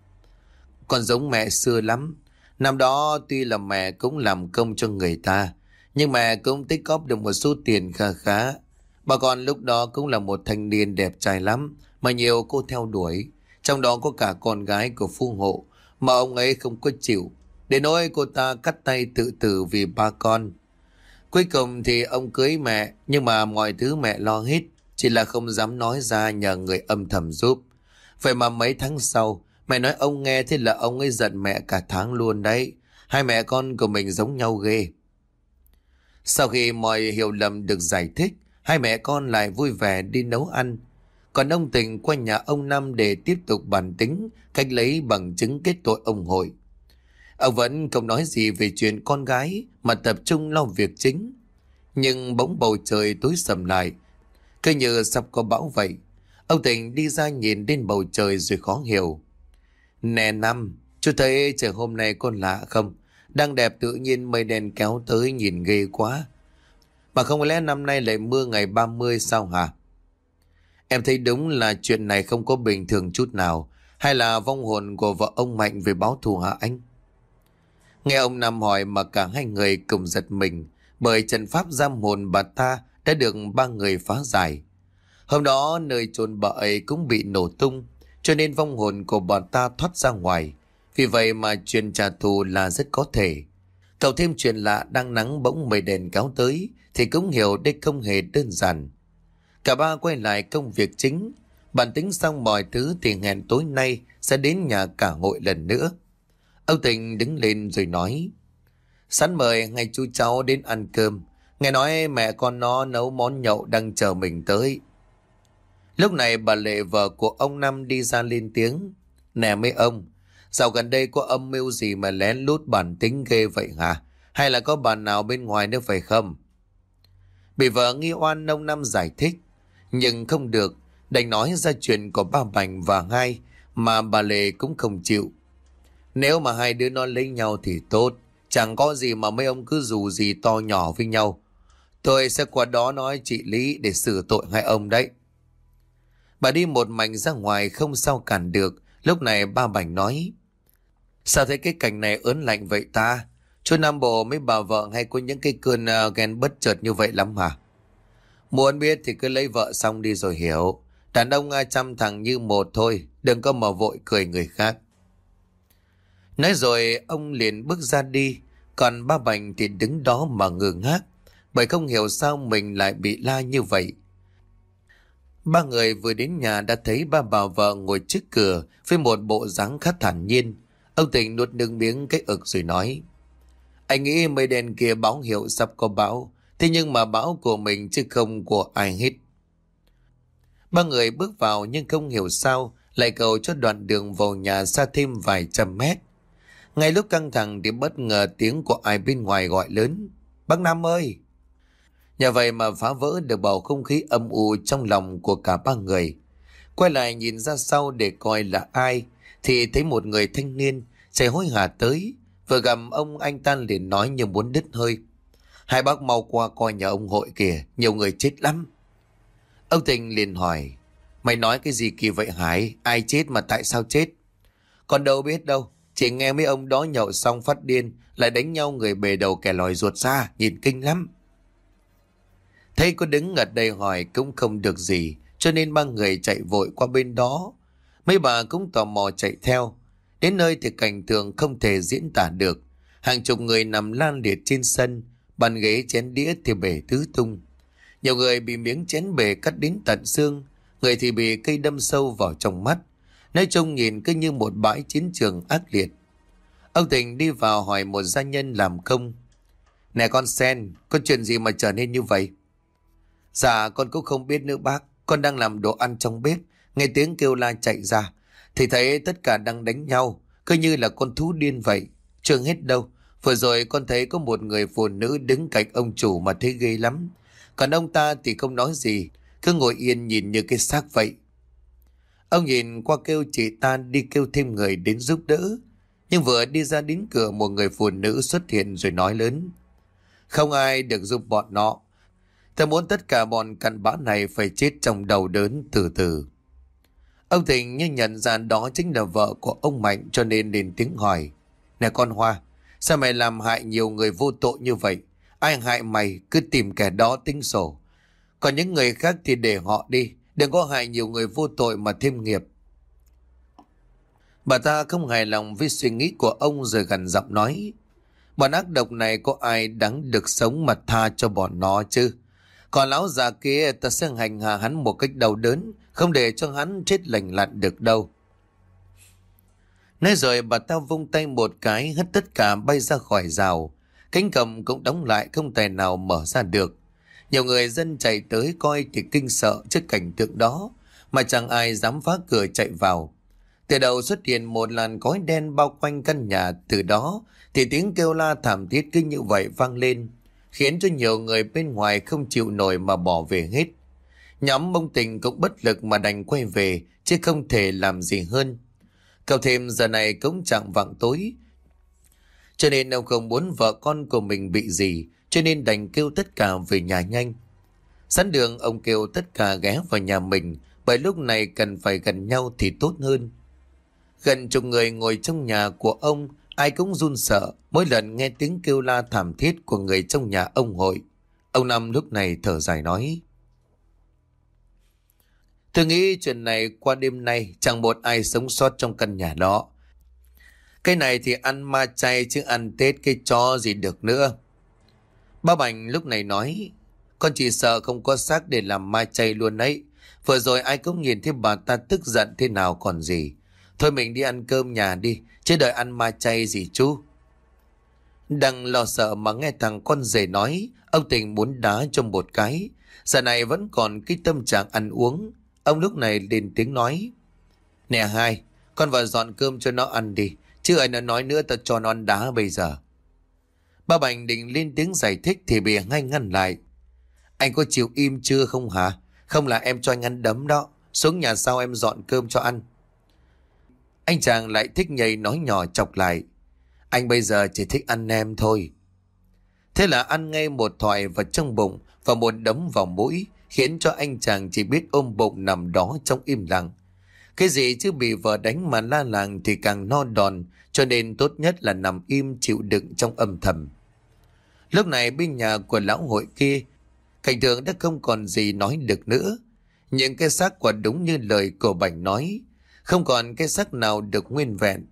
Con giống mẹ xưa lắm. Năm đó tuy là mẹ cũng làm công cho người ta, nhưng mẹ cũng tích góp được một số tiền khá khá. Bà con lúc đó cũng là một thanh niên đẹp trai lắm, mà nhiều cô theo đuổi. Trong đó có cả con gái của phu hộ, mà ông ấy không có chịu. Để nói cô ta cắt tay tự tử vì ba con. Cuối cùng thì ông cưới mẹ, nhưng mà mọi thứ mẹ lo hết, chỉ là không dám nói ra nhờ người âm thầm giúp. Vậy mà mấy tháng sau, mẹ nói ông nghe thế là ông ấy giận mẹ cả tháng luôn đấy. Hai mẹ con của mình giống nhau ghê. Sau khi mọi hiểu lầm được giải thích, hai mẹ con lại vui vẻ đi nấu ăn. Còn ông Tình qua nhà ông Năm để tiếp tục bản tính, cách lấy bằng chứng kết tội ông hội. Ông vẫn không nói gì về chuyện con gái mà tập trung lo việc chính. Nhưng bỗng bầu trời tối sầm lại, cứ như sắp có bão vậy. Ông Tình đi ra nhìn lên bầu trời rồi khó hiểu. Nè Năm, chú thấy trời hôm nay con lạ không? Đang đẹp tự nhiên mây đen kéo tới nhìn ghê quá. Mà không lẽ năm nay lại mưa ngày 30 sao hả? Em thấy đúng là chuyện này không có bình thường chút nào. Hay là vong hồn của vợ ông Mạnh về báo thù hả anh? Nghe ông Nam hỏi mà cả hai người cùng giật mình, bởi trận pháp giam hồn bà ta đã được ba người phá giải. Hôm đó, nơi chôn bà ấy cũng bị nổ tung, cho nên vong hồn của bà ta thoát ra ngoài. Vì vậy mà chuyện trả thù là rất có thể. Cậu thêm chuyện lạ đang nắng bỗng mây đèn cáo tới, thì cũng hiểu đây không hề đơn giản. Cả ba quay lại công việc chính. Bản tính xong mọi thứ thì hẹn tối nay sẽ đến nhà cả hội lần nữa. Âu Tình đứng lên rồi nói. Sẵn mời ngay chú cháu đến ăn cơm. Nghe nói mẹ con nó nấu món nhậu đang chờ mình tới. Lúc này bà Lệ vợ của ông Năm đi ra lên tiếng. Nè mấy ông, dạo gần đây có âm mưu gì mà lén lút bản tính ghê vậy hả? Hay là có bà nào bên ngoài nữa phải không? Bị vợ nghi oan ông năm giải thích. Nhưng không được, đành nói ra chuyện của ba Bành và hai mà bà Lệ cũng không chịu. Nếu mà hai đứa nó lấy nhau thì tốt, chẳng có gì mà mấy ông cứ dù gì to nhỏ với nhau. Tôi sẽ qua đó nói chị Lý để xử tội hai ông đấy. Bà đi một mảnh ra ngoài không sao cản được, lúc này ba bảnh nói. Sao thấy cái cảnh này ớn lạnh vậy ta? Chú Nam Bộ mấy bà vợ hay có những cái cơn uh, ghen bất chợt như vậy lắm hả? Muốn biết thì cứ lấy vợ xong đi rồi hiểu. Đàn ông trăm chăm thằng như một thôi, đừng có mà vội cười người khác. Nói rồi ông liền bước ra đi, còn ba Bành thì đứng đó mà ngơ ngác, bởi không hiểu sao mình lại bị la như vậy. Ba người vừa đến nhà đã thấy ba bà vợ ngồi trước cửa với một bộ dáng khá thản nhiên. Ông Tình nuốt nước miếng cái ực rồi nói. Anh nghĩ mây đen kia báo hiệu sắp có bão, thế nhưng mà bão của mình chứ không của ai hết. Ba người bước vào nhưng không hiểu sao lại cầu cho đoạn đường vào nhà xa thêm vài trăm mét. Ngay lúc căng thẳng thì bất ngờ tiếng của ai bên ngoài gọi lớn. Bác Nam ơi! Nhờ vậy mà phá vỡ được bầu không khí âm u trong lòng của cả ba người. Quay lại nhìn ra sau để coi là ai, thì thấy một người thanh niên chạy hối hả tới, vừa gặp ông anh ta liền nói như muốn đứt hơi. Hai bác mau qua coi nhà ông hội kìa, nhiều người chết lắm. Ông Tình liền hỏi, mày nói cái gì kỳ vậy Hải, ai chết mà tại sao chết? Còn đâu biết đâu, chỉ nghe mấy ông đó nhậu xong phát điên, lại đánh nhau người bề đầu kẻ lòi ruột ra, nhìn kinh lắm. Thấy có đứng ở đây hỏi cũng không được gì, cho nên ba người chạy vội qua bên đó. Mấy bà cũng tò mò chạy theo. Đến nơi thì cảnh tượng không thể diễn tả được. Hàng chục người nằm lan liệt trên sân, bàn ghế chén đĩa thì bể tứ tung. Nhiều người bị miếng chén bể cắt đến tận xương, người thì bị cây đâm sâu vào trong mắt nơi trông nhìn cứ như một bãi chiến trường ác liệt. Ông Tình đi vào hỏi một gia nhân làm công. Nè con Sen, có chuyện gì mà trở nên như vậy? Dạ con cũng không biết nữa bác Con đang làm đồ ăn trong bếp Nghe tiếng kêu la chạy ra Thì thấy tất cả đang đánh nhau, cứ như là con thú điên vậy. Chưa hết đâu, vừa rồi con thấy có một người phụ nữ đứng cạnh ông chủ mà thấy ghê lắm. Còn ông ta thì không nói gì, cứ ngồi yên nhìn như cái xác vậy. Ông nhìn qua kêu chị ta đi kêu thêm người đến giúp đỡ. Nhưng vừa đi ra đến cửa một người phụ nữ xuất hiện rồi nói lớn. Không ai được giúp bọn nó. Ta muốn tất cả bọn cặn bã này phải chết trong đầu đớn từ từ. Ông Thịnh như nhận ra đó chính là vợ của ông Mạnh cho nên lên tiếng hỏi. Nè con Hoa, sao mày làm hại nhiều người vô tội như vậy? Ai hại mày cứ tìm kẻ đó tính sổ. Còn những người khác thì để họ đi. Đừng có hại nhiều người vô tội mà thêm nghiệp. Bà ta không hài lòng với suy nghĩ của ông rồi gần giọng nói. Bọn ác độc này có ai đáng được sống mà tha cho bọn nó chứ? Còn lão già kia ta sẽ hành hạ hắn một cách đau đớn, không để cho hắn chết lành lặn được đâu. Nói rồi bà ta vung tay một cái hất tất cả bay ra khỏi rào. Cánh cầm cũng đóng lại không tài nào mở ra được. Nhiều người dân chạy tới coi thì kinh sợ trước cảnh tượng đó, mà chẳng ai dám phá cửa chạy vào. Từ đầu xuất hiện một làn khói đen bao quanh căn nhà, từ đó thì tiếng kêu la thảm thiết kinh như vậy vang lên, khiến cho nhiều người bên ngoài không chịu nổi mà bỏ về hết. Nhóm mông tình cũng bất lực mà đành quay về, chứ không thể làm gì hơn. Cậu thêm giờ này cũng chẳng vạng tối, cho nên ông không muốn vợ con của mình bị gì, cho nên đành kêu tất cả về nhà nhanh. Sẵn đường ông kêu tất cả ghé vào nhà mình, bởi lúc này cần phải gần nhau thì tốt hơn. Gần chục người ngồi trong nhà của ông, ai cũng run sợ mỗi lần nghe tiếng kêu la thảm thiết của người trong nhà ông hội. Ông Năm lúc này thở dài nói. Tôi nghĩ chuyện này qua đêm nay chẳng một ai sống sót trong căn nhà đó. Cái này thì ăn ma chay chứ ăn Tết cái chó gì được nữa. Ba Bành lúc này nói, con chỉ sợ không có xác để làm ma chay luôn đấy. Vừa rồi ai cũng nhìn thấy bà ta tức giận thế nào còn gì. Thôi mình đi ăn cơm nhà đi, chứ đợi ăn ma chay gì chú. Đang lo sợ mà nghe thằng con rể nói, ông tình muốn đá cho một cái. Giờ này vẫn còn cái tâm trạng ăn uống. Ông lúc này lên tiếng nói. Nè hai, con vào dọn cơm cho nó ăn đi. Chứ ai nó nói nữa tao cho nó ăn đá bây giờ. Ba Bành định lên tiếng giải thích thì bị ngay ngăn lại. Anh có chịu im chưa không hả? Không là em cho anh ăn đấm đó. Xuống nhà sau em dọn cơm cho ăn. Anh chàng lại thích nhầy nói nhỏ chọc lại. Anh bây giờ chỉ thích ăn nem thôi. Thế là ăn ngay một thoại vào trong bụng và một đấm vào mũi, khiến cho anh chàng chỉ biết ôm bụng nằm đó trong im lặng. Cái gì chứ bị vợ đánh mà la làng thì càng no đòn, cho nên tốt nhất là nằm im chịu đựng trong âm thầm. Lúc này bên nhà của lão hội kia cảnh tượng đã không còn gì nói được nữa. Những cái xác quả đúng như lời của Bảnh nói không còn cái xác nào được nguyên vẹn.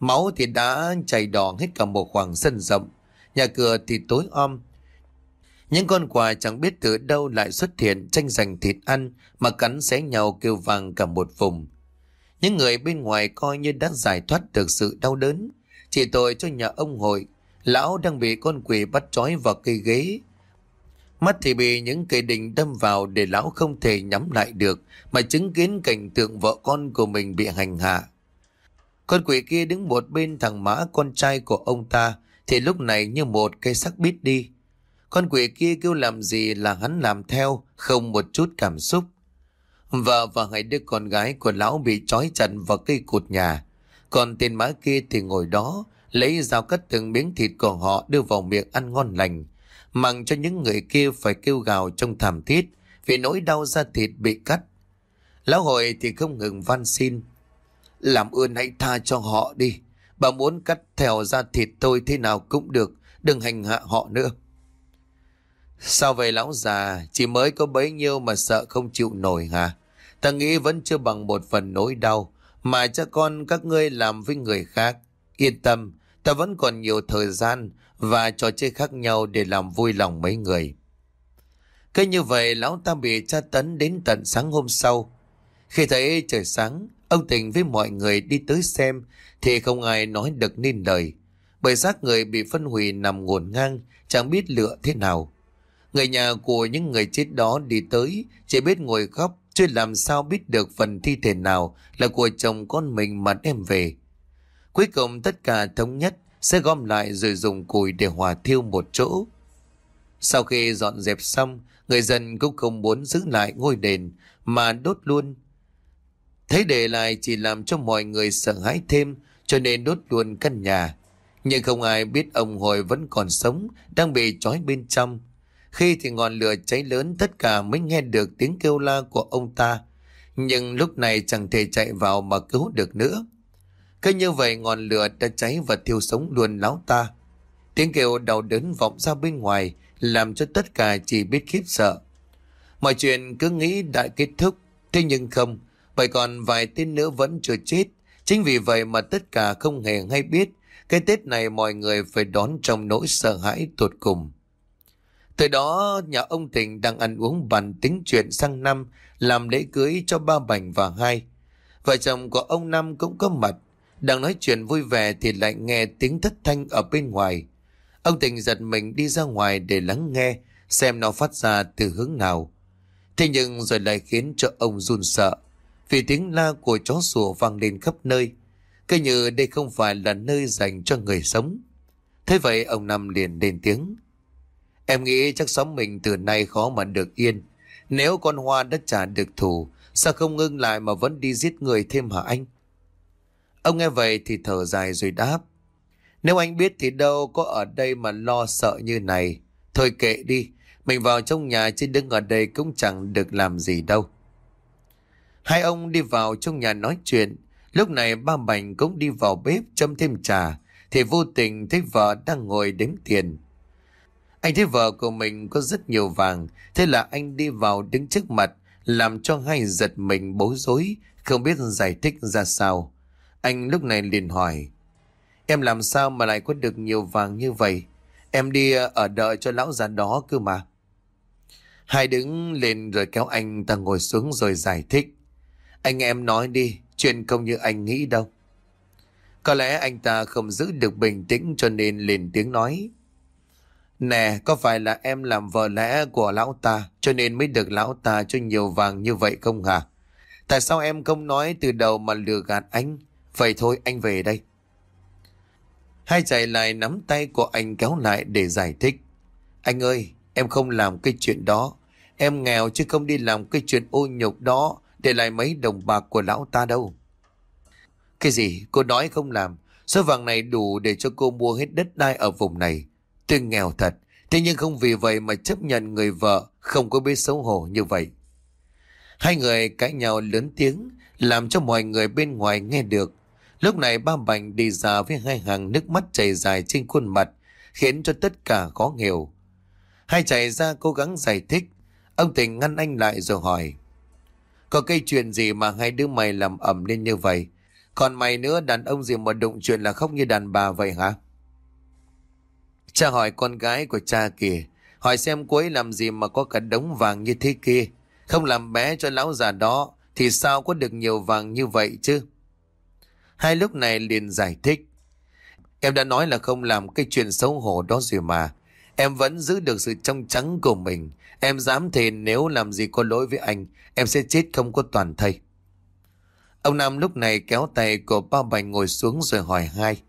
Máu thì đã chảy đỏ hết cả một khoảng sân rộng. Nhà cửa thì tối om. Những con quà chẳng biết từ đâu lại xuất hiện tranh giành thịt ăn mà cắn xé nhau kêu vang cả một vùng. Những người bên ngoài coi như đã giải thoát được sự đau đớn. Chỉ tội cho nhà ông hội, lão đang bị con quỷ bắt trói vào cây ghế. Mắt thì bị những cây đình đâm vào để lão không thể nhắm lại được mà chứng kiến cảnh tượng vợ con của mình bị hành hạ. Con quỷ kia đứng một bên thằng mã con trai của ông ta thì lúc này như một cây sắc bít đi. Con quỷ kia kêu làm gì là hắn làm theo, không một chút cảm xúc. Vợ và hai đứa con gái của lão bị trói chặt vào cây cột nhà. Còn tên mã kia thì ngồi đó, lấy dao cắt từng miếng thịt của họ đưa vào miệng ăn ngon lành. Mặng cho những người kia phải kêu gào trong thảm thiết vì nỗi đau da thịt bị cắt. Lão hội thì không ngừng van xin. Làm ơn hãy tha cho họ đi. Bà muốn cắt theo da thịt tôi thế nào cũng được. Đừng hành hạ họ nữa. Sao vậy lão già, chỉ mới có bấy nhiêu mà sợ không chịu nổi hả? Ta nghĩ vẫn chưa bằng một phần nỗi đau, mà cha con các ngươi làm với người khác. Yên tâm, ta vẫn còn nhiều thời gian và trò chơi khác nhau để làm vui lòng mấy người. Cứ như vậy lão ta bị tra tấn đến tận sáng hôm sau. Khi thấy trời sáng, ông Tình với mọi người đi tới xem thì không ai nói được nên lời. Bởi xác người bị phân hủy nằm ngổn ngang, chẳng biết lựa thế nào. Người nhà của những người chết đó đi tới, chỉ biết ngồi khóc chưa làm sao biết được phần thi thể nào là của chồng con mình mà đem về. Cuối cùng tất cả thống nhất sẽ gom lại rồi dùng củi để hòa thiêu một chỗ. Sau khi dọn dẹp xong, người dân cũng không muốn giữ lại ngôi đền mà đốt luôn. Thấy để lại chỉ làm cho mọi người sợ hãi thêm cho nên đốt luôn căn nhà. Nhưng không ai biết ông Hồi vẫn còn sống, đang bị trói bên trong. Khi thì ngọn lửa cháy lớn tất cả mới nghe được tiếng kêu la của ông ta. Nhưng lúc này chẳng thể chạy vào mà cứu được nữa. Cứ như vậy ngọn lửa đã cháy và thiêu sống luôn lão ta. Tiếng kêu đau đớn vọng ra bên ngoài làm cho tất cả chỉ biết khiếp sợ. Mọi chuyện cứ nghĩ đã kết thúc, thế nhưng không, bởi còn vài tên nữa vẫn chưa chết. Chính vì vậy mà tất cả không hề hay biết cái Tết này mọi người phải đón trong nỗi sợ hãi tột cùng. Từ đó nhà ông Tình đang ăn uống bàn tính chuyện sang năm làm lễ cưới cho ba Bành và hai. Vợ chồng của ông Năm cũng có mặt. Đang nói chuyện vui vẻ thì lại nghe tiếng thất thanh ở bên ngoài. Ông Tình giật mình đi ra ngoài để lắng nghe xem nó phát ra từ hướng nào. Thế nhưng rồi lại khiến cho ông run sợ vì tiếng la của chó sủa vang lên khắp nơi. Cứ như đây không phải là nơi dành cho người sống. Thế vậy ông Năm liền lên tiếng. Em nghĩ chắc sống mình từ nay khó mà được yên. Nếu con Hoa đã trả được thù, sao không ngưng lại mà vẫn đi giết người thêm hả anh? Ông nghe vậy thì thở dài rồi đáp. Nếu anh biết thì đâu có ở đây mà lo sợ như này. Thôi kệ đi, mình vào trong nhà chứ đứng ở đây cũng chẳng được làm gì đâu. Hai ông đi vào trong nhà nói chuyện. Lúc này ba Bành cũng đi vào bếp châm thêm trà. Thì vô tình thấy vợ đang ngồi đếm tiền. Anh thấy vợ của mình có rất nhiều vàng. Thế là anh đi vào đứng trước mặt. Làm cho hai giật mình bối rối. Không biết giải thích ra sao. Anh lúc này liền hỏi. Em làm sao mà lại có được nhiều vàng như vậy? Em đi ờ, ở đợi cho lão già đó cơ mà. Hai đứng lên rồi kéo anh ta ngồi xuống rồi giải thích. Anh em nói đi, chuyện không như anh nghĩ đâu. Có lẽ anh ta không giữ được bình tĩnh cho nên lên tiếng nói. Nè, có phải là em làm vợ lẽ của lão ta cho nên mới được lão ta cho nhiều vàng như vậy không hả? Tại sao em không nói từ đầu mà lừa gạt anh? Vậy thôi anh về đây. Hai chạy lại nắm tay của anh kéo lại để giải thích. Anh ơi, em không làm cái chuyện đó. Em nghèo chứ không đi làm cái chuyện ô nhục đó để lại mấy đồng bạc của lão ta đâu. Cái gì? Cô nói không làm. Số vàng này đủ để cho cô mua hết đất đai ở vùng này. Tôi nghèo thật. Thế nhưng không vì vậy mà chấp nhận người vợ không có biết xấu hổ như vậy. Hai người cãi nhau lớn tiếng làm cho mọi người bên ngoài nghe được. Lúc này ba Bành đi ra với hai hàng nước mắt chảy dài trên khuôn mặt, khiến cho tất cả khó hiểu. Hai chạy ra cố gắng giải thích. Ông Tình ngăn anh lại rồi hỏi. Có cái chuyện gì mà hai đứa mày làm ẩm lên như vậy? Còn mày nữa, đàn ông gì mà đụng chuyện là khóc như đàn bà vậy hả? Cha hỏi con gái của cha kìa. Hỏi xem cô ấy làm gì mà có cả đống vàng như thế kia. Không làm bé cho lão già đó, thì sao có được nhiều vàng như vậy chứ? Hai lúc này liền giải thích. Em đã nói là không làm cái chuyện xấu hổ đó rồi mà. Em vẫn giữ được sự trong trắng của mình. Em dám thề nếu làm gì có lỗi với anh, em sẽ chết không có toàn thây. Ông Nam lúc này kéo tay của ba bành ngồi xuống rồi hỏi hai.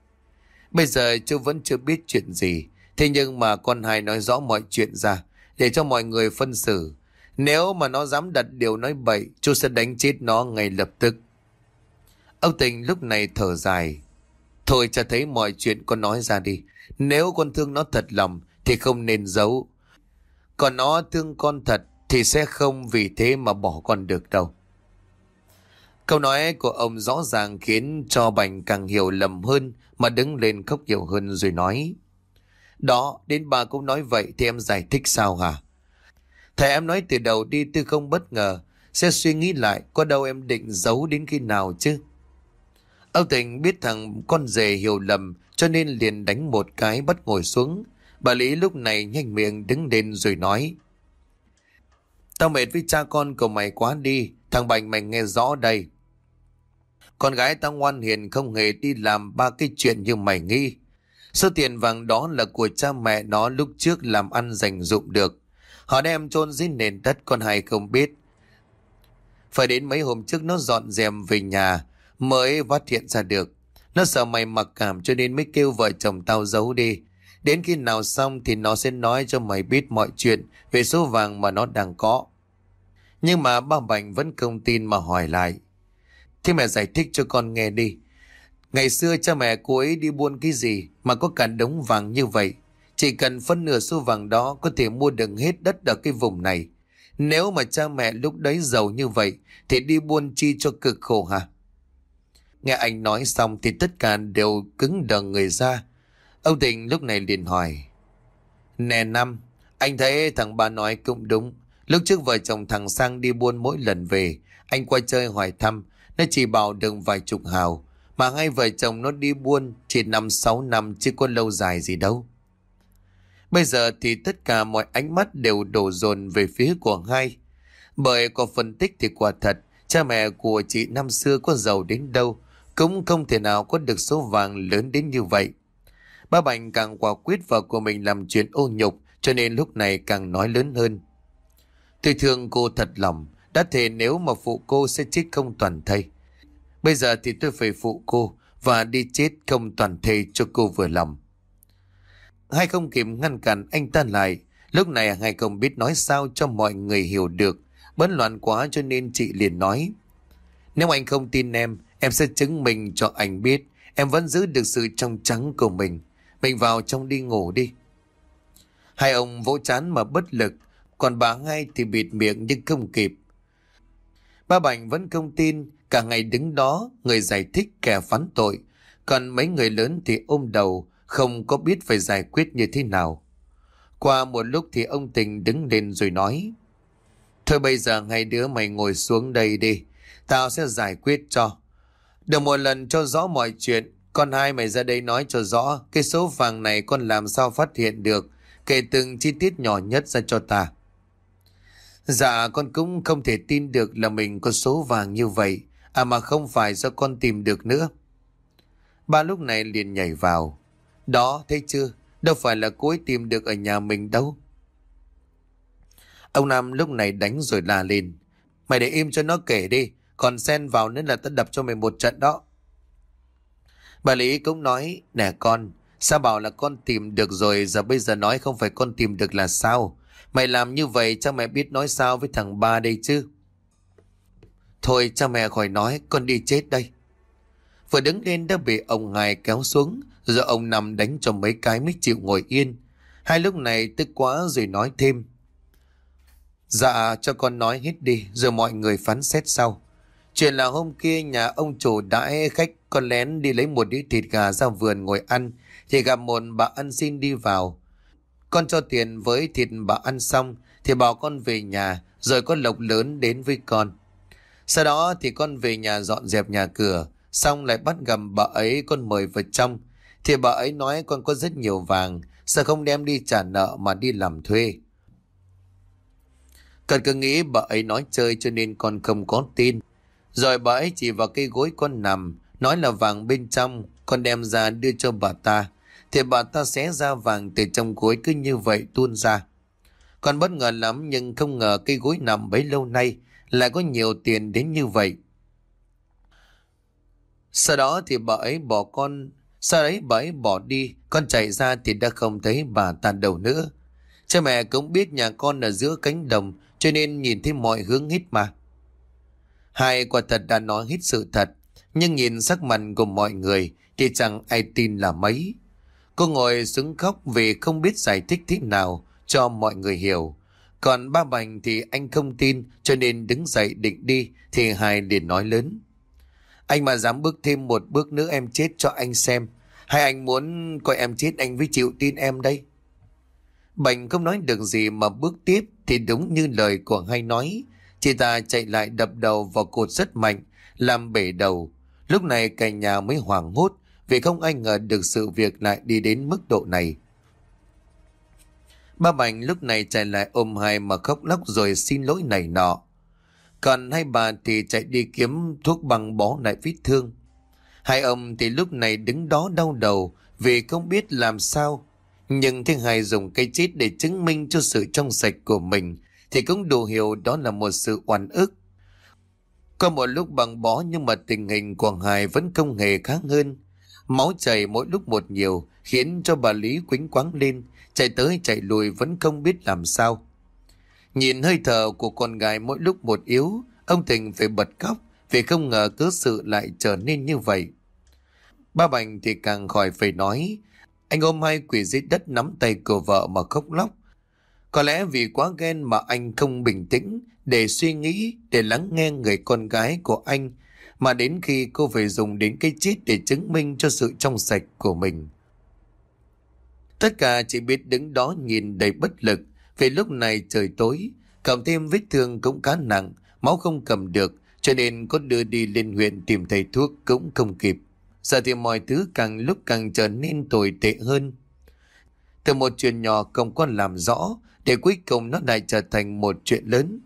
Bây giờ chú vẫn chưa biết chuyện gì. Thế nhưng mà con hai nói rõ mọi chuyện ra để cho mọi người phân xử. Nếu mà nó dám đặt điều nói bậy, chú sẽ đánh chết nó ngay lập tức. Ông Tình lúc này thở dài. Thôi cho thấy mọi chuyện con nói ra đi. Nếu con thương nó thật lòng thì không nên giấu. Còn nó thương con thật thì sẽ không vì thế mà bỏ con được đâu. Câu nói của ông rõ ràng khiến cho Bành càng hiểu lầm hơn mà đứng lên khóc nhiều hơn rồi nói. Đó, đến bà cũng nói vậy thì em giải thích sao hả? Thầy em nói từ đầu đi tư không bất ngờ, sẽ suy nghĩ lại có đâu em định giấu đến khi nào chứ? Ông Tình biết thằng con rể hiểu lầm cho nên liền đánh một cái bắt ngồi xuống. Bà Lý lúc này nhanh miệng đứng lên rồi nói. Tao mệt với cha con của mày quá đi, thằng Bành mày nghe rõ đây. Con gái tao ngoan hiền không hề đi làm ba cái chuyện như mày nghĩ. Số tiền vàng đó là của cha mẹ nó lúc trước làm ăn dành dụng được. Họ đem chôn dưới nền đất con hai không biết. Phải đến mấy hôm trước nó dọn dèm về nhà mới phát hiện ra được. Nó sợ mày mặc cảm cho nên mới kêu vợ chồng tao giấu đi. Đến khi nào xong thì nó sẽ nói cho mày biết mọi chuyện về số vàng mà nó đang có. Nhưng mà ba Bảnh vẫn không tin mà hỏi lại. Thế mẹ giải thích cho con nghe đi. Ngày xưa cha mẹ cô ấy đi buôn cái gì mà có cả đống vàng như vậy. Chỉ cần phân nửa số vàng đó có thể mua được hết đất ở cái vùng này. Nếu mà cha mẹ lúc đấy giàu như vậy thì đi buôn chi cho cực khổ hả? Nghe anh nói xong thì tất cả đều cứng đờ người ra. Ông Tình lúc này liền hỏi. Nè Năm, anh thấy thằng ba nói cũng đúng. Lúc trước vợ chồng thằng Sang đi buôn mỗi lần về, anh qua chơi hỏi thăm, nó chỉ bảo đừng vài chục hào. Mà hai vợ chồng nó đi buôn chỉ năm sáu năm chứ có lâu dài gì đâu. Bây giờ thì tất cả mọi ánh mắt đều đổ dồn về phía của hai. Bởi có phân tích thì quả thật, cha mẹ của chị năm xưa có giàu đến đâu, cũng không thể nào có được số vàng lớn đến như vậy. Ba Bành càng quả quyết vợ của mình làm chuyện ô nhục, cho nên lúc này càng nói lớn hơn. Tôi thương cô thật lòng, đã thề nếu mà phụ cô sẽ chết không toàn thây. Bây giờ thì tôi phải phụ cô và đi chết không toàn thây cho cô vừa lòng. Hai không kịp ngăn cản anh ta lại. Lúc này hai không biết nói sao cho mọi người hiểu được. Bấn loạn quá cho nên chị liền nói. Nếu anh không tin em, em sẽ chứng minh cho anh biết em vẫn giữ được sự trong trắng của mình. Mình vào trong đi ngủ đi. Hai ông vỗ chán mà bất lực, còn bà ngay thì bịt miệng nhưng không kịp. Ba Bảnh vẫn không tin, cả ngày đứng đó, người giải thích kẻ phán tội. Còn mấy người lớn thì ôm đầu, không có biết phải giải quyết như thế nào. Qua một lúc thì ông Tình đứng lên rồi nói, Thôi bây giờ hai đứa mày ngồi xuống đây đi, tao sẽ giải quyết cho. Được một lần cho rõ mọi chuyện, con hai mày ra đây nói cho rõ, cái số vàng này con làm sao phát hiện được, kể từng chi tiết nhỏ nhất ra cho ta. Dạ con cũng không thể tin được là mình có số vàng như vậy, à mà không phải do con tìm được nữa. Ba lúc này liền nhảy vào. Đó, thấy chưa? Đâu phải là cô ấy tìm được ở nhà mình đâu. Ông Nam lúc này đánh rồi la lên. Mày để im cho nó kể đi. Còn xen vào nên là ta đập cho mày một trận đó. Bà Lý cũng nói, nè con, sao bảo là con tìm được rồi, giờ bây giờ nói không phải con tìm được là sao? Mày làm như vậy cho mẹ biết nói sao với thằng ba đây chứ? Thôi cha mẹ khỏi nói, con đi chết đây. Vừa đứng lên đã bị ông ngài kéo xuống, rồi ông nằm đánh cho mấy cái mới chịu ngồi yên. Hai lúc này tức quá rồi nói thêm. Dạ cho con nói hết đi rồi mọi người phán xét sau. Chuyện là hôm kia nhà ông chủ đãi khách con lén đi lấy một đĩa thịt gà ra vườn ngồi ăn thì gặp một bà ăn xin đi vào. Con cho tiền với thịt bà ăn xong thì bảo con về nhà rồi có lộc lớn đến với con. Sau đó thì con về nhà dọn dẹp nhà cửa xong lại bắt gặp bà ấy con mời vào trong thì bà ấy nói con có rất nhiều vàng, sao không đem đi trả nợ mà đi làm thuê. cần cứ nghĩ bà ấy nói chơi cho nên con không có tin. Rồi bà ấy chỉ vào cây gối con nằm, nói là vàng bên trong, con đem ra đưa cho bà ta. Thì bà ta xé ra vàng từ trong gối cứ như vậy tuôn ra. Con bất ngờ lắm nhưng không ngờ cây gối nằm bấy lâu nay lại có nhiều tiền đến như vậy. Sau đó thì bà ấy bỏ con sau đấy bà ấy bỏ đi, con chạy ra thì đã không thấy bà ta đâu nữa. Cha mẹ cũng biết nhà con ở giữa cánh đồng, cho nên nhìn thấy mọi hướng hết mà. Hai quả thật đã nói hết sự thật, nhưng nhìn sắc mặt của mọi người thì chẳng ai tin là mấy. Cô ngồi xuống khóc vì không biết giải thích thế nào cho mọi người hiểu. Còn ba Bành thì anh không tin cho nên đứng dậy định đi thì hai liền nói lớn. Anh mà dám bước thêm một bước nữa em chết cho anh xem. Hay anh muốn coi em chết anh mới chịu tin em đây? bành không nói được gì mà bước tiếp thì đúng như lời của hai nói. Chị ta chạy lại đập đầu vào cột rất mạnh, làm bể đầu. Lúc này cả nhà mới hoảng hốt vì không ai ngờ được sự việc lại đi đến mức độ này. Ba Bành lúc này chạy lại ôm hai mà khóc lóc rồi xin lỗi này nọ. Còn hai bà thì chạy đi kiếm thuốc băng bó lại vết thương. Hai ông thì lúc này đứng đó đau đầu vì không biết làm sao. Nhưng thế hai dùng cây chết để chứng minh cho sự trong sạch của mình thì cũng đủ hiểu đó là một sự oan ức. Có một lúc bằng bó nhưng mà tình hình của Hải vẫn không hề khác hơn. Máu chảy mỗi lúc một nhiều khiến cho bà Lý quính quáng lên, chạy tới chạy lùi vẫn không biết làm sao. Nhìn hơi thở của con gái mỗi lúc một yếu, ông Tình phải bật khóc vì không ngờ cứ sự lại trở nên như vậy. Ba Bành thì càng khỏi phải nói, anh ôm hai quỷ dưới đất nắm tay của vợ mà khóc lóc. Có lẽ vì quá ghen mà anh không bình tĩnh để suy nghĩ, để lắng nghe người con gái của anh, mà đến khi cô phải dùng đến cái chết để chứng minh cho sự trong sạch của mình. Tất cả chỉ biết đứng đó nhìn đầy bất lực, vì lúc này trời tối, cộng thêm vết thương cũng cá nặng, máu không cầm được, cho nên có đưa đi lên huyện tìm thầy thuốc cũng không kịp. Giờ thì mọi thứ càng lúc càng trở nên tồi tệ hơn. Từ một chuyện nhỏ không có làm rõ, để cuối cùng nó lại trở thành một chuyện lớn.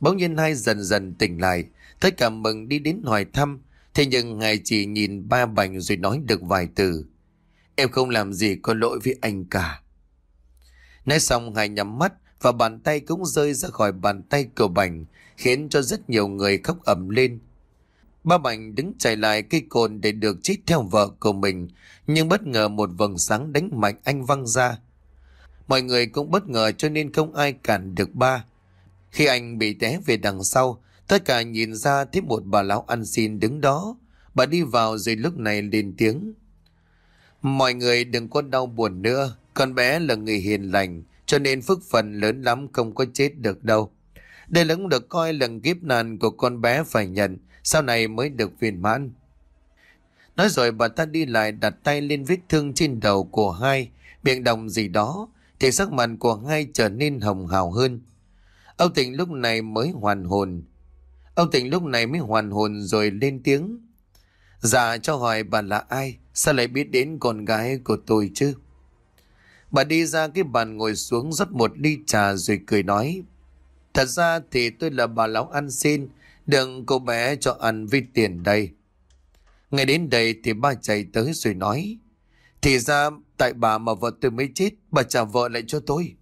Bỗng nhiên hai dần dần tỉnh lại, thấy cả mừng đi đến hỏi thăm, thế nhưng ngài chỉ nhìn ba bành rồi nói được vài từ. Em không làm gì có lỗi với anh cả. Nói xong ngài nhắm mắt và bàn tay cũng rơi ra khỏi bàn tay của bành, khiến cho rất nhiều người khóc ẩm lên. Ba Bành đứng chạy lại cây cồn để được chít theo vợ của mình, nhưng bất ngờ một vầng sáng đánh mạnh anh văng ra. Mọi người cũng bất ngờ cho nên không ai cản được ba. Khi anh bị té về đằng sau, tất cả nhìn ra thấy một bà lão ăn xin đứng đó. Bà đi vào rồi lúc này lên tiếng. Mọi người đừng có đau buồn nữa, con bé là người hiền lành, cho nên phước phần lớn lắm không có chết được đâu. Đây cũng được coi là kiếp nạn của con bé phải nhận, sau này mới được viên mãn. Nói rồi bà ta đi lại đặt tay lên vết thương trên đầu của hai, miệng đồng gì đó, thì sắc mặt của hai trở nên hồng hào hơn. Âu Tình lúc này mới hoàn hồn. Âu Tình lúc này mới hoàn hồn rồi lên tiếng. Dạ cho hỏi bà là ai, sao lại biết đến con gái của tôi chứ? Bà đi ra cái bàn ngồi xuống rót một ly trà rồi cười nói. Thật ra thì tôi là bà lão ăn xin, đừng cô bé cho ăn vì tiền đây. Ngay đến đây thì ba chạy tới rồi nói. Thì ra tại bà mà vợ tôi mới chết, bà trả vợ lại cho tôi.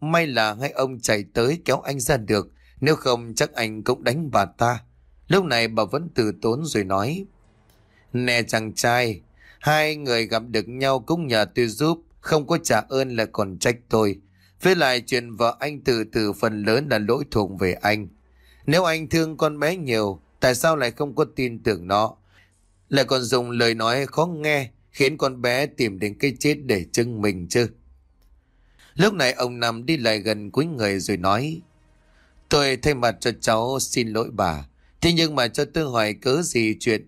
May là hai ông chạy tới kéo anh ra được, nếu không chắc anh cũng đánh bà ta. Lúc này bà vẫn từ tốn rồi nói. Nè chàng trai, hai người gặp được nhau cũng nhờ tôi giúp, không có trả ơn là còn trách tôi. Với lại chuyện vợ anh từ từ phần lớn là lỗi thuộc về anh. Nếu anh thương con bé nhiều, tại sao lại không có tin tưởng nó? Lại còn dùng lời nói khó nghe, khiến con bé tìm đến cái chết để chứng mình chứ. Lúc này ông nằm đi lại gần cuối người rồi nói, Tôi thay mặt cho cháu xin lỗi bà, thế nhưng mà cho tôi hỏi cớ gì chuyện.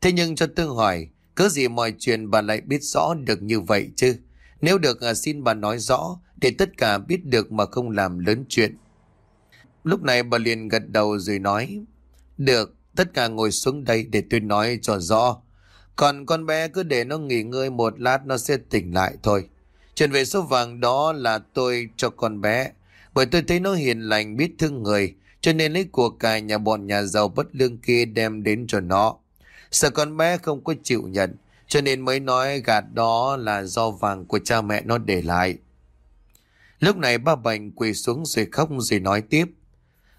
Thế nhưng cho tôi hỏi, cớ gì mọi chuyện bà lại biết rõ được như vậy chứ? Nếu được à, xin bà nói rõ để tất cả biết được mà không làm lớn chuyện. Lúc này bà liền gật đầu rồi nói Được, tất cả ngồi xuống đây để tôi nói cho rõ. Còn con bé cứ để nó nghỉ ngơi một lát nó sẽ tỉnh lại thôi. Chuyện về số vàng đó là tôi cho con bé. Bởi tôi thấy nó hiền lành biết thương người cho nên lấy của cải nhà bọn nhà giàu bất lương kia đem đến cho nó. Sợ con bé không có chịu nhận cho nên mới nói gạt đó là do vàng của cha mẹ nó để lại. Lúc này ba Bành quỳ xuống rồi khóc rồi nói tiếp.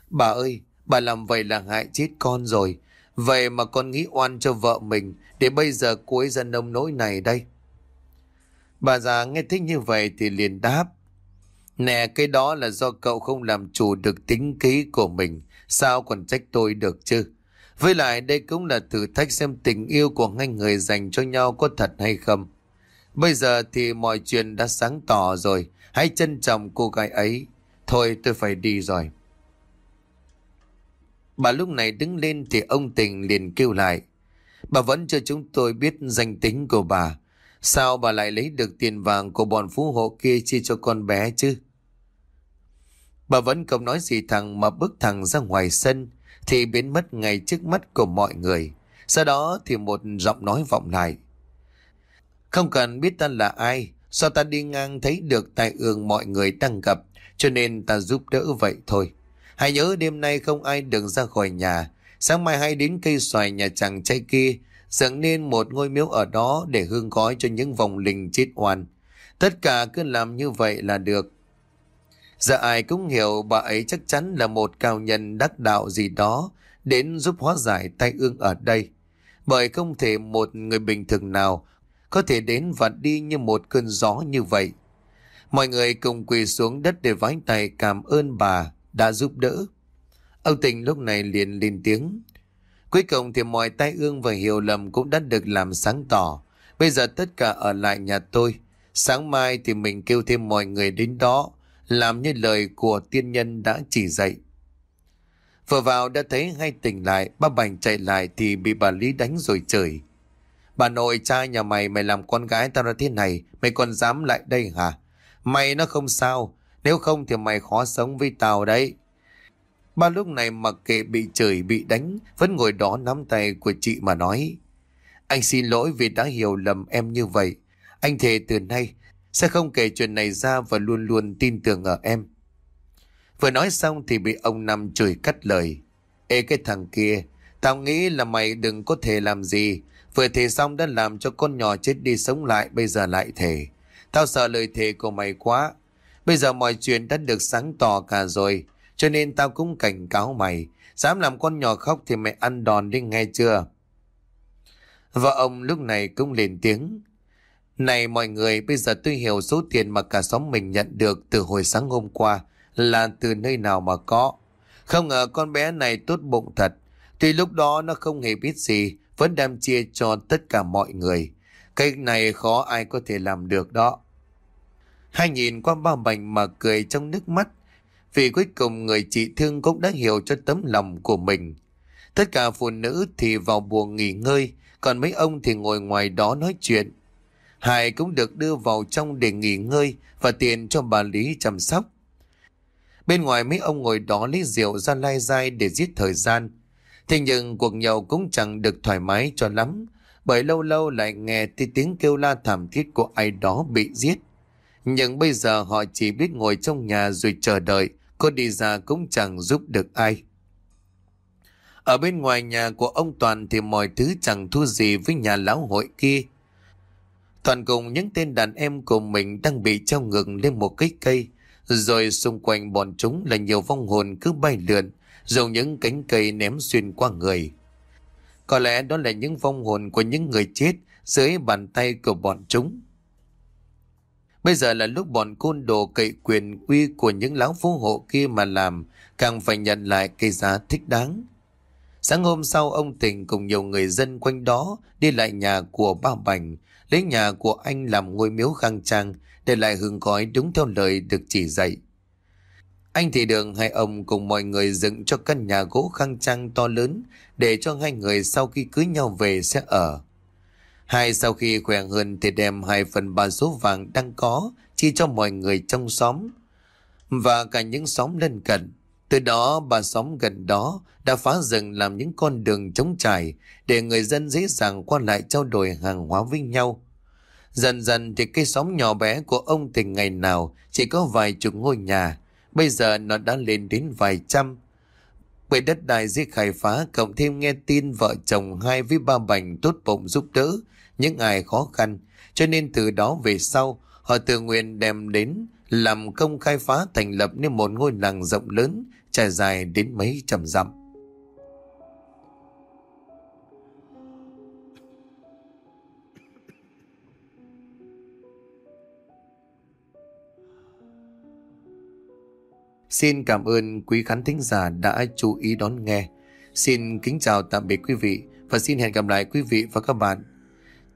Bà ơi, bà làm vậy là hại chết con rồi. Vậy mà con nghĩ oan cho vợ mình, để bây giờ cuối dân nông nỗi này đây. Bà già nghe thích như vậy thì liền đáp. Nè, cái đó là do cậu không làm chủ được tính khí của mình. Sao còn trách tôi được chứ? Với lại đây cũng là thử thách xem tình yêu của hai người dành cho nhau có thật hay không. Bây giờ thì mọi chuyện đã sáng tỏ rồi. Hãy trân trọng cô gái ấy. Thôi, tôi phải đi rồi. Bà lúc này đứng lên thì ông Tình liền kêu lại. Bà vẫn cho chúng tôi biết danh tính của bà. Sao bà lại lấy được tiền vàng của bọn phú hộ kia chia cho con bé chứ? Bà vẫn không nói gì thằng mà bước thẳng ra ngoài sân thì biến mất ngay trước mắt của mọi người. Sau đó thì một giọng nói vọng lại. Không cần biết ta là ai, sao ta đi ngang thấy được tai ương mọi người đang gặp, cho nên ta giúp đỡ vậy thôi. Hãy nhớ đêm nay không ai đừng ra khỏi nhà, sáng mai hãy đến cây xoài nhà chàng trai kia, dựng nên một ngôi miếu ở đó để hương gói cho những vòng linh chết oan. Tất cả cứ làm như vậy là được. Giờ ai cũng hiểu bà ấy chắc chắn là một cao nhân đắc đạo gì đó, đến giúp hóa giải tai ương ở đây. Bởi không thể một người bình thường nào có thể đến và đi như một cơn gió như vậy. Mọi người cùng quỳ xuống đất để vái tay cảm ơn bà đã giúp đỡ. Ông Tình lúc này liền lên tiếng. Cuối cùng thì mọi tai ương và hiểu lầm cũng đã được làm sáng tỏ. Bây giờ tất cả ở lại nhà tôi. Sáng mai thì mình kêu thêm mọi người đến đó, làm như lời của tiên nhân đã chỉ dạy. Vừa vào đã thấy ngay tỉnh lại, ba bành chạy lại thì bị bà Lý đánh rồi chửi. Bà nội cha nhà mày mày làm con gái tao ra thế này, mày còn dám lại đây hả? Mày nó không sao, nếu không thì mày khó sống với tao đấy. Ba lúc này mặc kệ bị chửi bị đánh, vẫn ngồi đó nắm tay của chị mà nói. Anh xin lỗi vì đã hiểu lầm em như vậy. Anh thề từ nay sẽ không kể chuyện này ra và luôn luôn tin tưởng ở em. Vừa nói xong thì bị ông Năm chửi cắt lời. Ê cái thằng kia, tao nghĩ là mày đừng có thể làm gì. Vừa thề xong đã làm cho con nhỏ chết đi sống lại, bây giờ lại thề. Tao sợ lời thề của mày quá. Bây giờ mọi chuyện đã được sáng tỏ cả rồi, cho nên tao cũng cảnh cáo mày. Dám làm con nhỏ khóc thì mày ăn đòn đi nghe chưa? Vợ ông lúc này cũng lên tiếng. Này mọi người, bây giờ tôi hiểu số tiền mà cả xóm mình nhận được từ hồi sáng hôm qua là từ nơi nào mà có. Không ngờ con bé này tốt bụng thật. Tuy lúc đó nó không hề biết gì, vẫn đem chia cho tất cả mọi người. Cái này khó ai có thể làm được đó. Hai nhìn qua ba bành mà cười trong nước mắt. Vì cuối cùng người chị thương cũng đã hiểu cho tấm lòng của mình. Tất cả phụ nữ thì vào buồng nghỉ ngơi, còn mấy ông thì ngồi ngoài đó nói chuyện. Hải cũng được đưa vào trong để nghỉ ngơi và tiền cho bà Lý chăm sóc. Bên ngoài mấy ông ngồi đó lấy rượu ra lai dai để giết thời gian. Thế nhưng cuộc nhậu cũng chẳng được thoải mái cho lắm, bởi lâu lâu lại nghe tiếng kêu la thảm thiết của ai đó bị giết. Nhưng bây giờ họ chỉ biết ngồi trong nhà rồi chờ đợi, có đi ra cũng chẳng giúp được ai. Ở bên ngoài nhà của ông Toàn thì mọi thứ chẳng thua gì với nhà lão hội kia. Toàn cùng những tên đàn em của mình đang bị treo ngừng lên một cái cây, rồi xung quanh bọn chúng là nhiều vong hồn cứ bay lượn, dùng những cánh cây ném xuyên qua người. Có lẽ đó là những vong hồn của những người chết dưới bàn tay của bọn chúng. Bây giờ là lúc bọn côn đồ cậy quyền uy của những lão phú hộ kia mà làm, càng phải nhận lại cái giá thích đáng. Sáng hôm sau ông Tình cùng nhiều người dân quanh đó đi lại nhà của ba Bành, lấy nhà của anh làm ngôi miếu khang trang để lại hương khói đúng theo lời được chỉ dạy. Anh thì đường hai ông cùng mọi người dựng cho căn nhà gỗ khang trang to lớn để cho hai người sau khi cưới nhau về sẽ ở. Hai sau khi khỏe hơn thì đem hai phần ba số vàng đang có chia cho mọi người trong xóm và cả những xóm lân cận. Từ đó bà xóm gần đó đã phá rừng làm những con đường chống trải để người dân dễ dàng qua lại trao đổi hàng hóa với nhau. Dần dần thì cây xóm nhỏ bé của ông tình ngày nào chỉ có vài chục ngôi nhà, bây giờ nó đã lên đến vài trăm. Bởi đất đai dễ khai phá cộng thêm nghe tin vợ chồng hai với ba bành tốt bụng giúp đỡ những ai khó khăn, cho nên từ đó về sau họ tự nguyện đem đến làm công khai phá thành lập nên một ngôi làng rộng lớn trải dài đến mấy trăm dặm. Xin cảm ơn quý khán thính giả đã chú ý đón nghe. Xin kính chào tạm biệt quý vị và xin hẹn gặp lại quý vị và các bạn